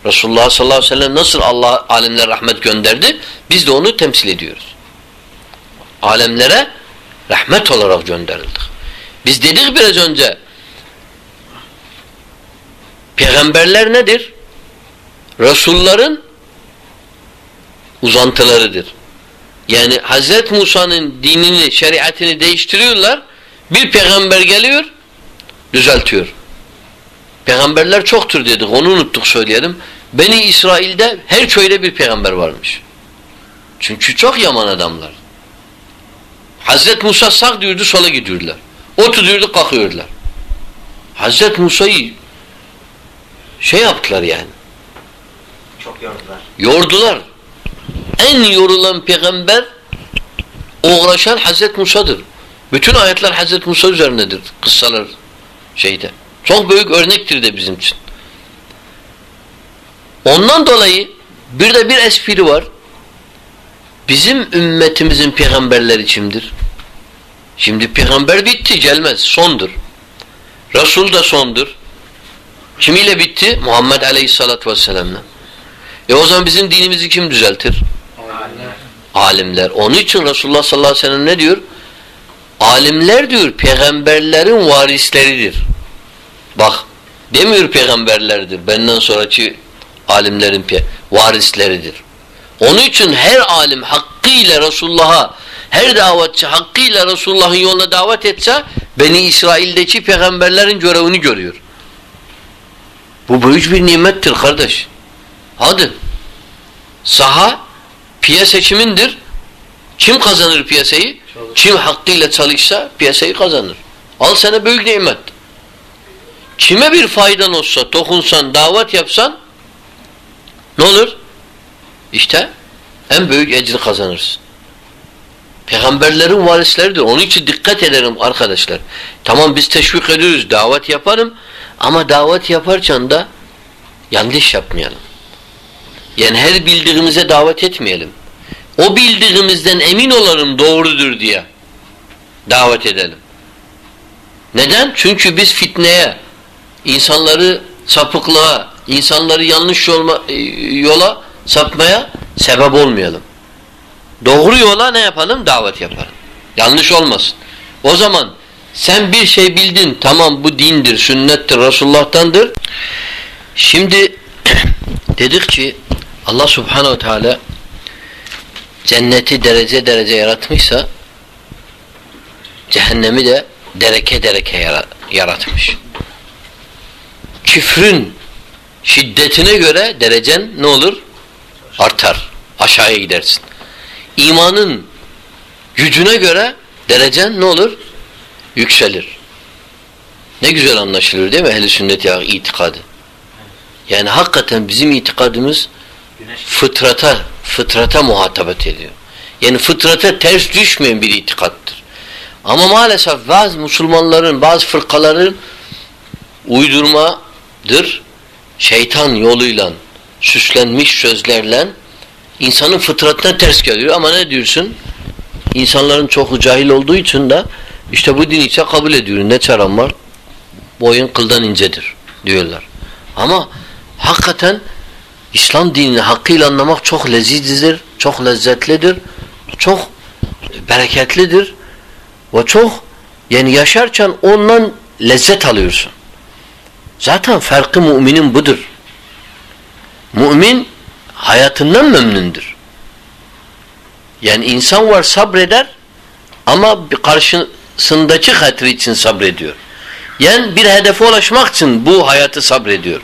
Resulullah sallallahu aleyhi ve sellem nasıl Allah alemlere rahmet gönderdi? Biz de onu temsil ediyoruz. Alemlere rahmet olarak gönderildik. Biz dedik biraz önce peygamberler nedir? Resulların uzantılarıdır. Yani Hazret Musa'nın dinini, şeriatini değiştiriyorlar. Bir peygamber geliyor, düzeltiyor. Peygamberler çoktur dedik. Onu unuttuk söyleyelim. Beni İsrail'de her köyde bir peygamber varmış. Çünkü çok yaman adamlar. Hazret Musa sağ diyordu sola gidiyorlar. Otu diyordu kalkıyorlar. Hazret Musa'yı şey yaptılar yani. Çok yordular. Yordular. En yorulan peygamber uğraşan Hazret Musa'dır. Bütün ayetler Hazret Musa üzerinedir. Kıssalar şeyde. Çok büyük örnektir de bizim için. Ondan dolayı bir de bir espri var. Bizim ümmetimizin peygamberleri kimdir? Şimdi peygamber bitti gelmez. Sondur. Resul da sondur. Kimiyle bitti? Muhammed Aleyhisselatü Vesselam'la. E o zaman bizim dinimizi kim düzeltir? Alimler. Onun için Resulullah sallallahu aleyhi ve sellem ne diyor? Alimler diyor peygamberlerin varisleridir. Bak demiyor peygamberlerdir. Benden sonraki alimlerin varisleridir. Onun için her alim hakkıyla Resulullah'a her davetçi hakkıyla Resulullah'ın yoluna davet etse Beni İsrail'deki peygamberlerin görevini görüyor. Bu büyük bir nimettir kardeş. Hadi. Saha piyasa kimindir? Kim kazanır piyasayı? Kim hakkıyla çalışsa piyasayı kazanır. Al sana büyük nimet. Kime bir faydan olsa, dokunsan, davet yapsan ne olur? İşte en büyük ecri kazanırsın. Peygamberlerin varisleridir. Onun için dikkat ederim arkadaşlar. Tamam biz teşvik ediyoruz, davet yaparım ama davet yaparken de yanlış yapmayalım. Yani her bildiğimize davet etmeyelim. O bildiğimizden emin olalım doğrudur diye davet edelim. Neden? Çünkü biz fitneye, insanları sapıklığa, insanları yanlış yolma, yola sapmaya sebep olmayalım. Doğru yola ne yapalım? Davet yapalım. Yanlış olmasın. O zaman Sen bir şey bildin. Tamam bu dindir, sünnettir, Resulullah'tandır. Şimdi dedik ki Allah Subhanahu Teala cenneti derece derece yaratmışsa cehennemi de dereke dereke yara- yaratmış. Küfrün şiddetine göre derecen ne olur? Artar. Aşağıya gidersin. İmanın gücüne göre derecen ne olur? Yükselir. Ne güzel anlaşılır değil mi ehl-i sünnet ya itikadı? Yani hakikaten bizim itikadımız fıtrata fıtrata muhatabet ediyor. Yani fıtrata ters düşmeyen bir itikattır. Ama maalesef bazı Müslümanların, bazı fırkaların uydurmadır. Şeytan yoluyla süslenmiş sözlerle insanın fıtratına ters geliyor. Ama ne diyorsun? İnsanların çoku cahil olduğu için de işte bu din ise kabul ediyor. Ne çaran var? Boyun kıldan incedir diyorlar. Ama hakikaten İslam dinini hakkıyla anlamak çok lezizdir, çok lezzetlidir, çok bereketlidir ve çok yani yaşarken ondan lezzet alıyorsun. Zaten farkı müminin budur. Mümin hayatından memnundur. Yani insan var sabreder ama karşısındaki hatırı için sabrediyor. Yani bir hedefe ulaşmak için bu hayatı sabrediyor.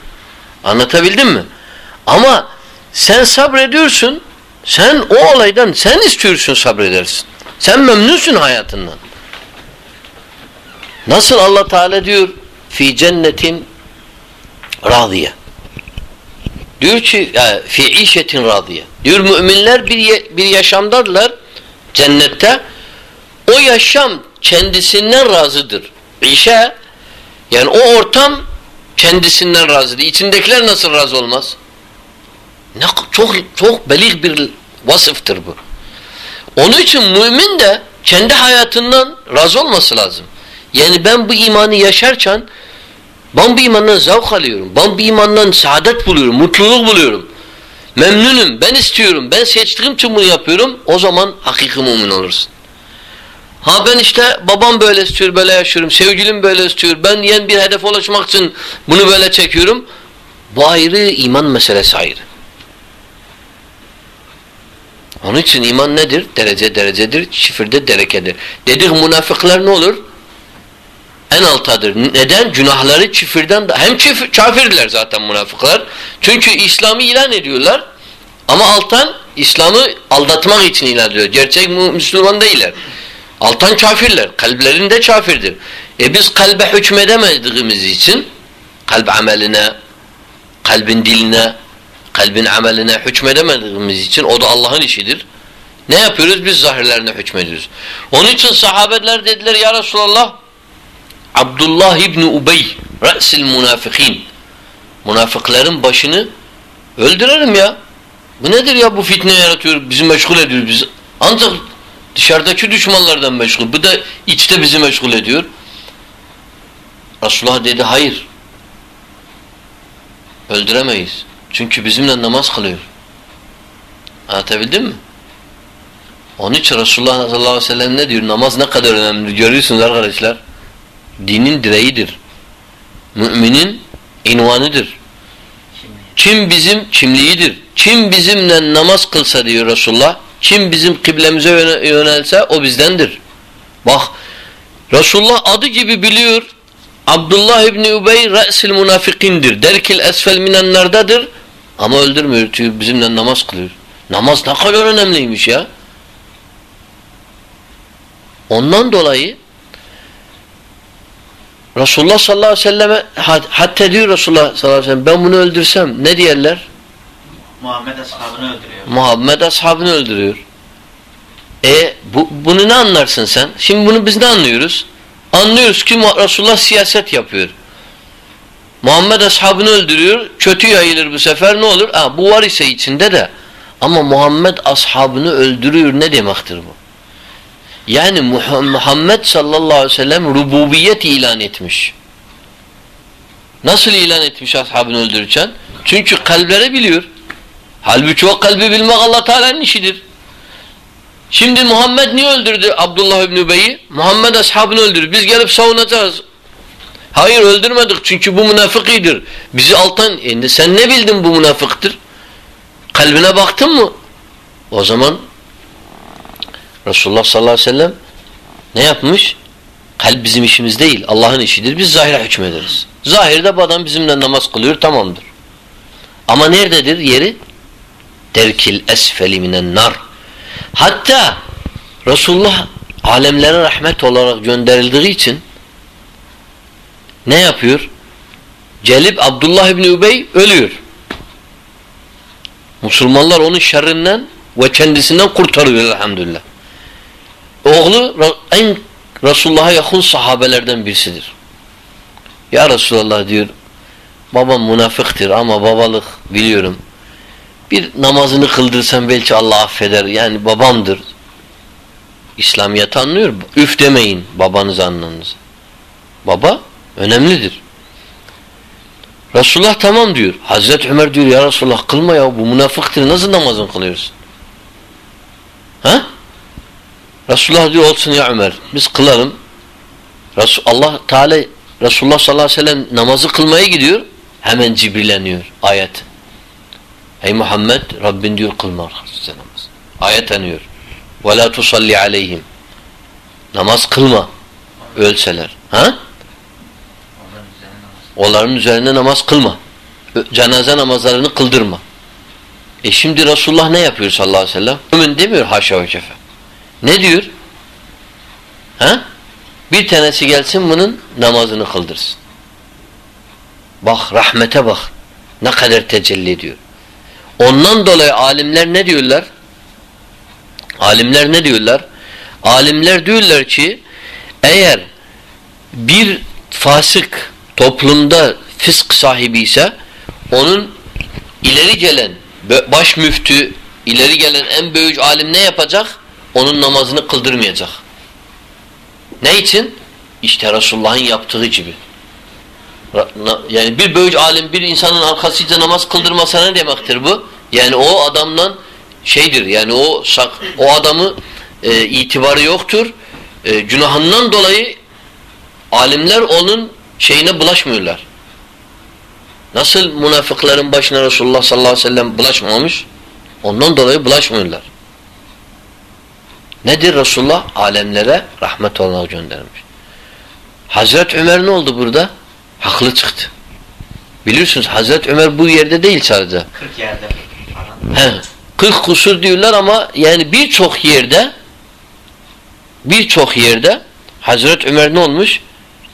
Anlatabildim mi? Ama sen sabrediyorsun, sen o olaydan sen istiyorsun sabredersin. Sen memnunsun hayatından. Nasıl Allah Teala diyor fi cennetin radiye. Diyor ki e, fi işetin radiye. Diyor müminler bir bir yaşamdadılar cennette. O yaşam kendisinden razıdır. İşe yani o ortam kendisinden razıdır. İçindekiler nasıl razı olmaz? Ne çok çok belir bir vasıftır bu. Onun için mümin de kendi hayatından razı olması lazım. Yani ben bu imanı yaşarken ben bu imandan zevk alıyorum. Ben bu imandan saadet buluyorum, mutluluk buluyorum. Memnunum, ben istiyorum, ben seçtiğim için bunu yapıyorum. O zaman hakiki mümin olursun. Ha ben işte babam böyle istiyor, böyle yaşıyorum. Sevgilim böyle istiyor. Ben yeni bir hedef ulaşmak için bunu böyle çekiyorum. Bu ayrı, iman meselesi ayrı. Onun için iman nedir? Derece derecedir, şifirde derekedir. Dedik münafıklar ne olur? En altadır. Neden? Günahları çifirden da hem çifir, kafirler zaten münafıklar. Çünkü İslam'ı ilan ediyorlar. Ama alttan İslam'ı aldatmak için ilan ediyor. Gerçek mü- Müslüman değiller. Altan kafirler. Kalplerinde kafirdir. E biz kalbe hükmedemediğimiz için kalp ameline, kalbin diline, kalbin ameline hükmedemediğimiz için o da Allah'ın işidir. Ne yapıyoruz? Biz zahirlerine hükmediyoruz. Onun için sahabeler dediler ya Resulallah Abdullah İbni Ubey Re'sil münafıkin Münafıkların başını öldürelim ya. Bu nedir ya bu fitne yaratıyor, bizi meşgul ediyor. Biz ancak dışarıdaki düşmanlardan meşgul. Bu da içte bizi meşgul ediyor. Resulullah dedi hayır. Öldüremeyiz. Çünkü bizimle namaz kılıyor. Anlatabildim mi? Onun için Resulullah sallallahu aleyhi ve sellem ne diyor? Namaz ne kadar önemli görüyorsunuz arkadaşlar. Dinin direğidir. Müminin invanıdır. Kim bizim kimliğidir. Kim bizimle namaz kılsa diyor Resulullah. Kim bizim kıblemize yöne- yönelse o bizdendir. Bak Resulullah adı gibi biliyor. Abdullah İbni Ubey re'sil münafikindir. Derkil esfel minenlerdedir. Ama öldürmüyor. Çünkü bizimle namaz kılıyor. Namaz ne kadar önemliymiş ya. Ondan dolayı Resulullah sallallahu aleyhi ve selleme hat- hatta diyor Resulullah sallallahu aleyhi ve sellem ben bunu öldürsem ne diyorlar? Muhammed ashabını öldürüyor. Muhammed ashabını öldürüyor. E bu, bunu ne anlarsın sen? Şimdi bunu biz ne anlıyoruz? Anlıyoruz ki Resulullah siyaset yapıyor. Muhammed ashabını öldürüyor. Kötü yayılır bu sefer ne olur? Ha, bu var ise içinde de. Ama Muhammed ashabını öldürüyor ne demektir bu? Yani Muha- Muhammed sallallahu aleyhi ve sellem rububiyet ilan etmiş. Nasıl ilan etmiş ashabını öldürürken? Çünkü kalpleri biliyor. Halbuki o kalbi bilmek Allah Teala'nın işidir. Şimdi Muhammed niye öldürdü Abdullah İbni Übey'i? Muhammed ashabını öldürdü. Biz gelip savunacağız. Hayır öldürmedik çünkü bu münafık. Bizi altan, e, sen ne bildin bu münafıktır? Kalbine baktın mı? O zaman Resulullah sallallahu aleyhi ve sellem ne yapmış? Kalp bizim işimiz değil. Allah'ın işidir. Biz zahire hükmederiz. Zahirde bu adam bizimle namaz kılıyor tamamdır. Ama nerededir yeri? Derkil esfeli minen nar. Hatta Resulullah alemlere rahmet olarak gönderildiği için ne yapıyor? Celip Abdullah İbni Übey ölüyor. Müslümanlar onun şerrinden ve kendisinden kurtarıyor elhamdülillah. Oğlu en Resulullah'a yakın sahabelerden birisidir. Ya Resulallah diyor babam münafıktır ama babalık biliyorum. Bir namazını kıldırsam belki Allah affeder. Yani babamdır. İslamiyet anlıyor. Üf demeyin babanız anlanız. Baba önemlidir. Resulullah tamam diyor. Hazreti Ömer diyor ya Resulullah kılma ya bu münafıktır. Nasıl namazını kılıyorsun? Ha? Resulullah diyor olsun ya Ömer. Biz kılalım. Resul, Allah Teala Resulullah sallallahu aleyhi ve sellem namazı kılmaya gidiyor. Hemen cibirleniyor ayet. Ey Muhammed Rabbin diyor kılma size namaz. Ayet anıyor. Ve la tusalli aleyhim. Namaz kılma. Ölseler. Ha? Onların üzerine namaz kılma. Cenaze namazlarını kıldırma. E şimdi Resulullah ne yapıyor sallallahu aleyhi ve sellem? Mümin demiyor haşa ve kefe. Ne diyor? Ha? Bir tanesi gelsin bunun namazını kıldırsın. Bak rahmete bak. Ne kadar tecelli ediyor. Ondan dolayı alimler ne diyorlar? Alimler ne diyorlar? Alimler diyorlar ki eğer bir fasık toplumda fısk sahibi ise onun ileri gelen baş müftü, ileri gelen en büyük alim ne yapacak? Onun namazını kıldırmayacak. Ne için? İşte Resulullah'ın yaptığı gibi. Yani bir büyük alim bir insanın arkasıyla namaz kıldırmasa ne demektir bu? Yani o adamdan şeydir yani o o adamı e, itibarı yoktur. E, günahından dolayı alimler onun şeyine bulaşmıyorlar. Nasıl münafıkların başına Resulullah sallallahu aleyhi ve sellem bulaşmamış? Ondan dolayı bulaşmıyorlar. Nedir Resulullah? Alemlere rahmet olarak göndermiş. Hazret Ömer ne oldu burada? Haklı çıktı. Biliyorsunuz Hazret Ömer bu yerde değil sadece. 40 yerde. He, 40 kusur diyorlar ama yani birçok yerde birçok yerde Hazret Ömer ne olmuş?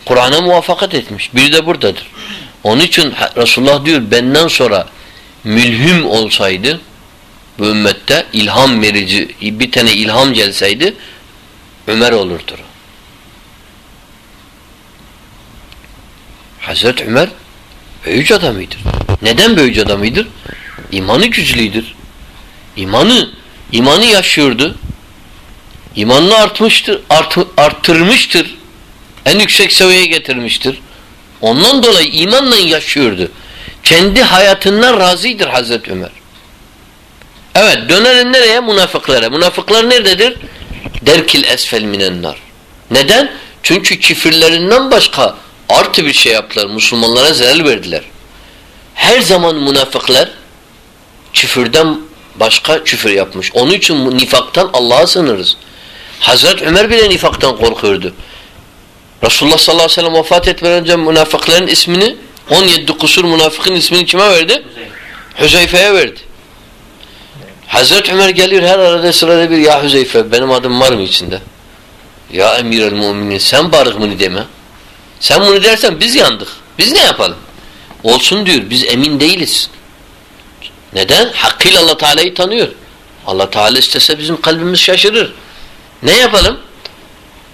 Kur'an'a muvaffakat etmiş. Bir de buradadır. Onun için Resulullah diyor benden sonra mülhüm olsaydı bu ümmette ilham verici bir tane ilham gelseydi Ömer olurdu. Hazreti Ömer büyük adamıydır. Neden büyük adamıydır? İmanı güçlüydür. İmanı imanı yaşıyordu. İmanını artmıştır, art, arttırmıştır. En yüksek seviyeye getirmiştir. Ondan dolayı imanla yaşıyordu. Kendi hayatından razıdır Hazreti Ömer. Evet dönelim nereye? Münafıklara. Münafıklar nerededir? Derkil esfel minennar. Neden? Çünkü kifirlerinden başka artı bir şey yaptılar. Müslümanlara zarar verdiler. Her zaman münafıklar küfürden başka küfür yapmış. Onun için nifaktan Allah'a sınırız. Hazret Ömer bile nifaktan korkuyordu. Resulullah sallallahu aleyhi ve sellem vefat etmeden önce münafıkların ismini 17 kusur münafıkın ismini kime verdi? Hüzeyfe'ye verdi. Hazreti Ömer geliyor her arada sırada bir ya Hüzeyfe benim adım var mı içinde? Ya emir el müminin sen barık bunu deme. Sen bunu dersen biz yandık. Biz ne yapalım? Olsun diyor. Biz emin değiliz. Neden? Hakkıyla Allah Teala'yı tanıyor. Allah Teala istese bizim kalbimiz şaşırır. Ne yapalım?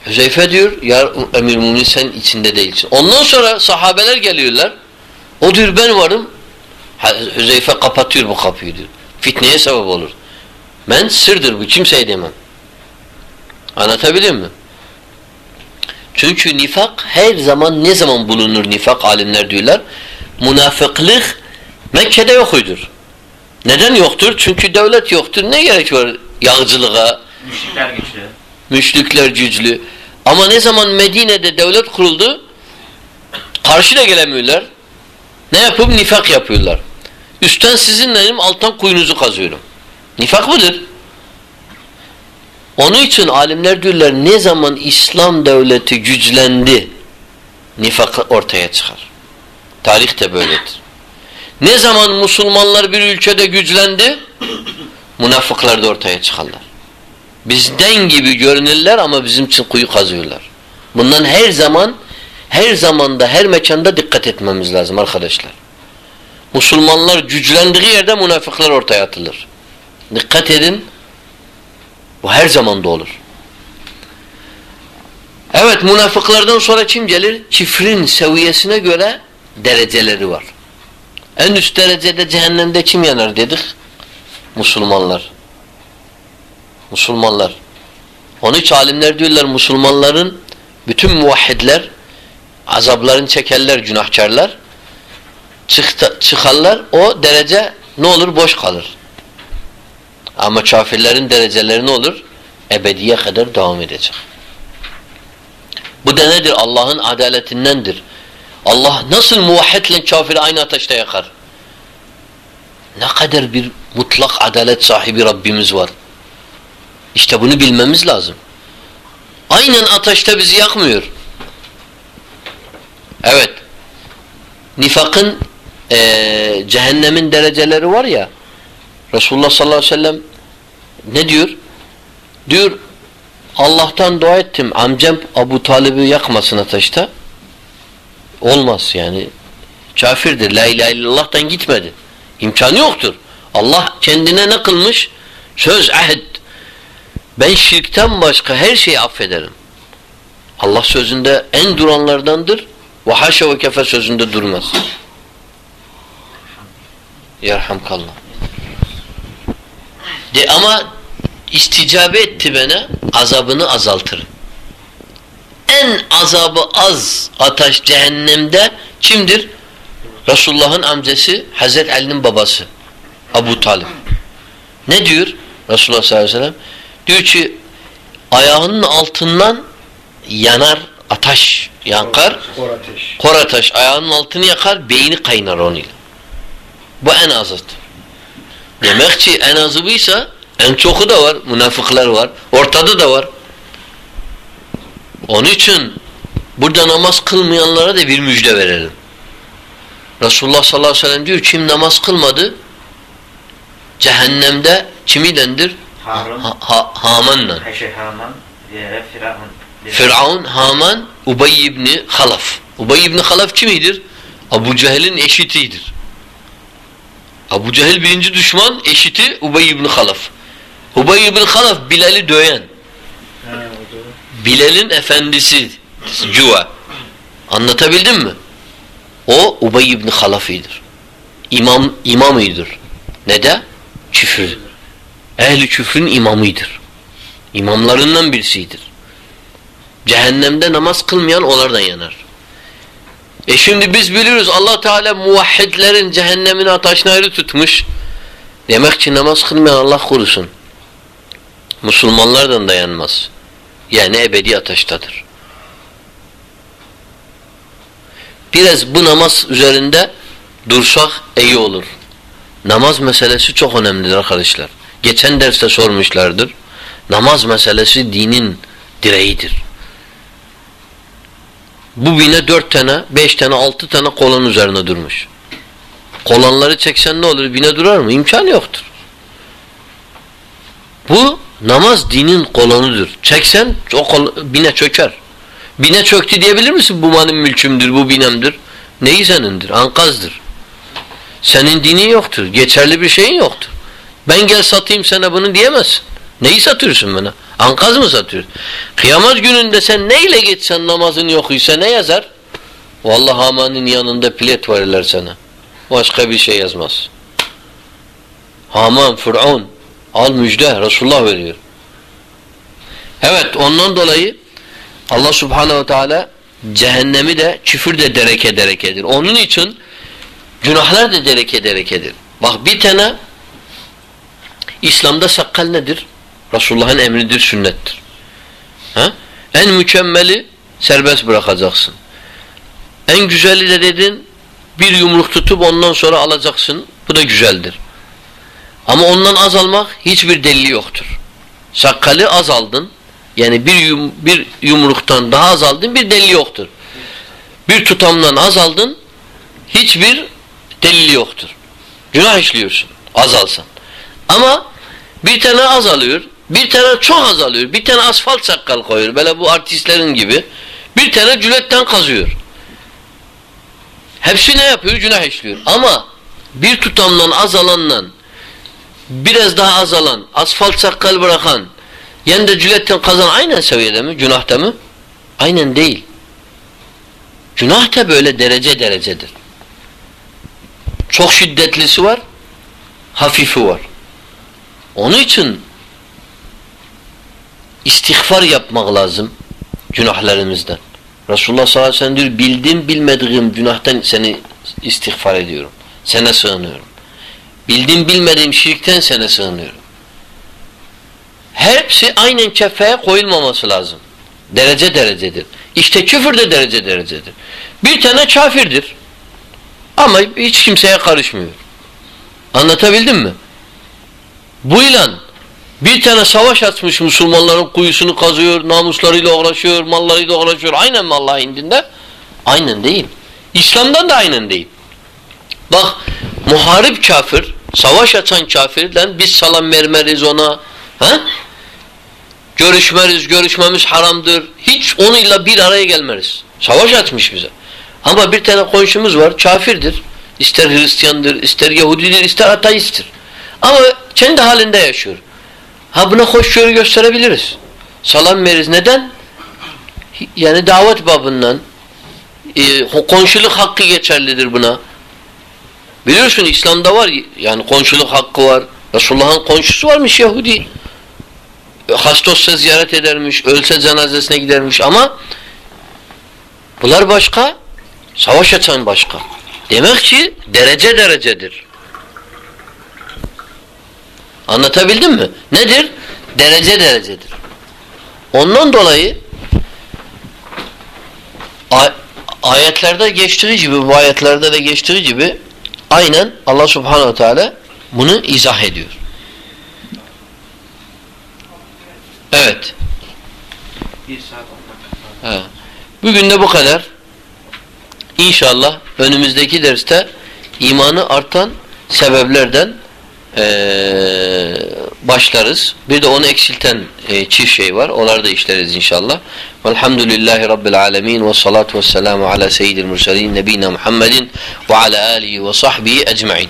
Hüzeyfe diyor ya emir mümin sen içinde değilsin. Ondan sonra sahabeler geliyorlar. O diyor ben varım. Hüzeyfe kapatıyor bu kapıyı diyor. Fitneye sebep olur. Ben sırdır bu kimseye demem. Anlatabiliyor muyum? Çünkü nifak her zaman ne zaman bulunur nifak alimler diyorlar. Münafıklık Mekke'de yokuydur. Neden yoktur? Çünkü devlet yoktur. Ne gerek var yağcılığa, Müşrikler güçlü. Müşrikler güçlü. Ama ne zaman Medine'de devlet kuruldu karşı da gelemiyorlar. Ne yapıp nifak yapıyorlar. Üstten sizinlenim alttan kuyunuzu kazıyorum. Nifak budur. Onun için alimler diyorlar ne zaman İslam devleti güçlendi nifak ortaya çıkar. Tarih de böyledir. Ne zaman Müslümanlar bir ülkede güçlendi münafıklar da ortaya çıkarlar. Bizden gibi görünürler ama bizim için kuyu kazıyorlar. Bundan her zaman her zamanda her mekanda dikkat etmemiz lazım arkadaşlar. Müslümanlar güçlendiği yerde münafıklar ortaya atılır. Dikkat edin. Bu her zaman da olur. Evet münafıklardan sonra kim gelir? Kifrin seviyesine göre dereceleri var. En üst derecede cehennemde kim yanar dedik? Müslümanlar. Müslümanlar. Onun için alimler diyorlar Müslümanların bütün muvahhidler azaplarını çekerler günahkarlar çıktı, çıkarlar o derece ne olur? Boş kalır. Ama kafirlerin dereceleri ne olur? Ebediye kadar devam edecek. Bu da nedir? Allah'ın adaletindendir. Allah nasıl muvahhidle kafiri aynı ateşte yakar? Ne kadar bir mutlak adalet sahibi Rabbimiz var. İşte bunu bilmemiz lazım. Aynen ateşte bizi yakmıyor. Evet. Nifakın e, cehennemin dereceleri var ya Resulullah sallallahu aleyhi ve sellem ne diyor? Diyor Allah'tan dua ettim amcam Abu Talib'i yakmasın ateşte. Olmaz yani. Kafirdir. La ilahe illallah'tan gitmedi. İmkanı yoktur. Allah kendine ne kılmış? Söz, ahd. Ben şirkten başka her şeyi affederim. Allah sözünde en duranlardandır. Ve haşa ve kefe sözünde durmaz. Yerhamkallah. De ama isticabe etti bana azabını azaltırım. En azabı az ateş cehennemde kimdir? Resulullah'ın amcası Hazret Ali'nin babası Abu Talib. Ne diyor Resulullah sallallahu aleyhi ve sellem? Diyor ki ayağının altından yanar ateş yankar. Kor ateş. Kor ateş ayağının altını yakar, beyni kaynar onunla. Bu en azıdır. Demek ki en azı buysa en çoku da var, münafıklar var, ortada da var. Onun için burada namaz kılmayanlara da bir müjde verelim. Resulullah sallallahu aleyhi ve sellem diyor kim namaz kılmadı cehennemde kimilendir? Harun, Ha, ha, Haman'la. Heşe Haman, Firavun. Firavun, Haman, Ubey ibni Halaf. Ubey ibni Halaf kimidir? Abu Cehil'in eşitidir. Abu Cehil birinci düşman, eşiti Ubey ibni Halaf. Ubey ibni Halaf Bilal'i döyen. Bilal'in efendisi Cuva. Anlatabildim mi? O Ubey ibn Halaf'idir. İmam imamıdır. Ne de? Küfür. Ehli küfrün imamıdır. İmamlarından birisidir. Cehennemde namaz kılmayan onlardan yanar. E şimdi biz biliyoruz Allah Teala muvahhidlerin cehennemin ateşini ayrı tutmuş. Demek ki namaz kılmayan Allah korusun. Müslümanlardan dayanmaz. Yani ebedi ateştedir. Biraz bu namaz üzerinde dursak iyi olur. Namaz meselesi çok önemlidir arkadaşlar. Geçen derste sormuşlardır. Namaz meselesi dinin direğidir. Bu bine dört tane, beş tane, altı tane kolon üzerine durmuş. Kolonları çeksen ne olur? Bine durar mı? İmkan yoktur. Bu namaz dinin kolonudur. Çeksen o kol, bine çöker. Bine çöktü diyebilir misin? Bu benim mülkümdür, bu binemdir. Neyi senindir? Ankazdır. Senin dinin yoktur. Geçerli bir şeyin yoktur. Ben gel satayım sana bunu diyemezsin. Neyi satıyorsun bana? Ankaz mı satıyorsun? Kıyamet gününde sen neyle geçsen namazın yokuysa ne yazar? Vallahi Haman'ın yanında pilet verirler sana. Başka bir şey yazmaz. Haman, Fır'un al müjde Resulullah veriyor. Evet ondan dolayı Allah Subhanahu ve Teala cehennemi de küfür de dereke derekedir. Onun için günahlar da dereke derekedir. Bak bir tane İslam'da sakkal nedir? Resulullah'ın emridir, sünnettir. Ha? En mükemmeli serbest bırakacaksın. En güzeli de dedin bir yumruk tutup ondan sonra alacaksın. Bu da güzeldir. Ama ondan az almak hiçbir delili yoktur. Sakalı az aldın. Yani bir, yum, bir yumruktan daha az aldın bir delili yoktur. Bir tutamdan az aldın hiçbir delili yoktur. Günah işliyorsun azalsan. Ama bir tane az alıyor, bir tane çok az alıyor, bir tane asfalt sakal koyuyor. Böyle bu artistlerin gibi. Bir tane cületten kazıyor. Hepsi ne yapıyor? Günah işliyor. Ama bir tutamdan az alanla biraz daha az alan, asfalt sakal bırakan, yani de kazan aynen seviyede mi? Günahta mı? Aynen değil. Günah da böyle derece derecedir. Çok şiddetlisi var, hafifi var. Onun için istiğfar yapmak lazım günahlarımızdan. Resulullah sallallahu aleyhi ve sellem diyor bildim bilmediğim günahtan seni istiğfar ediyorum. Sana sığınıyorum. Bildim bilmediğim şirkten sana sığınıyorum. Hepsi aynen kefeye koyulmaması lazım. Derece derecedir. İşte küfür de derece derecedir. Bir tane kafirdir. Ama hiç kimseye karışmıyor. Anlatabildim mi? Bu ilan bir tane savaş açmış Müslümanların kuyusunu kazıyor, namuslarıyla uğraşıyor, mallarıyla uğraşıyor. Aynen mi Allah indinde? Aynen değil. İslam'dan da aynen değil. Bak muharip kafir, savaş açan kafirden biz salam vermeriz ona. Ha? Görüşmeriz, görüşmemiz haramdır. Hiç onunla bir araya gelmeriz. Savaş açmış bize. Ama bir tane komşumuz var, kafirdir. İster Hristiyandır, ister Yahudidir, ister ateisttir. Ama kendi halinde yaşıyor. Ha buna hoşgörü gösterebiliriz. Salam veririz. Neden? Yani davet babından e, komşuluk hakkı geçerlidir buna. Biliyorsun İslam'da var yani komşuluk hakkı var. Resulullah'ın komşusu varmış Yahudi. Hasta ziyaret edermiş, ölse cenazesine gidermiş ama bunlar başka, savaş açan başka. Demek ki derece derecedir. Anlatabildim mi? Nedir? Derece derecedir. Ondan dolayı ayetlerde geçtiği gibi, bu ayetlerde de geçtiği gibi aynen Allah subhanehu teala bunu izah ediyor. Evet. He. Bugün de bu kadar. İnşallah önümüzdeki derste imanı artan sebeplerden ee, başlarız. Bir de onu eksilten e, çift şey var. Onları da işleriz inşallah. Velhamdülillahi Rabbil alemin ve salatu ve selamu ala seyyidil mursalin nebina Muhammedin ve ala alihi ve sahbihi ecma'in.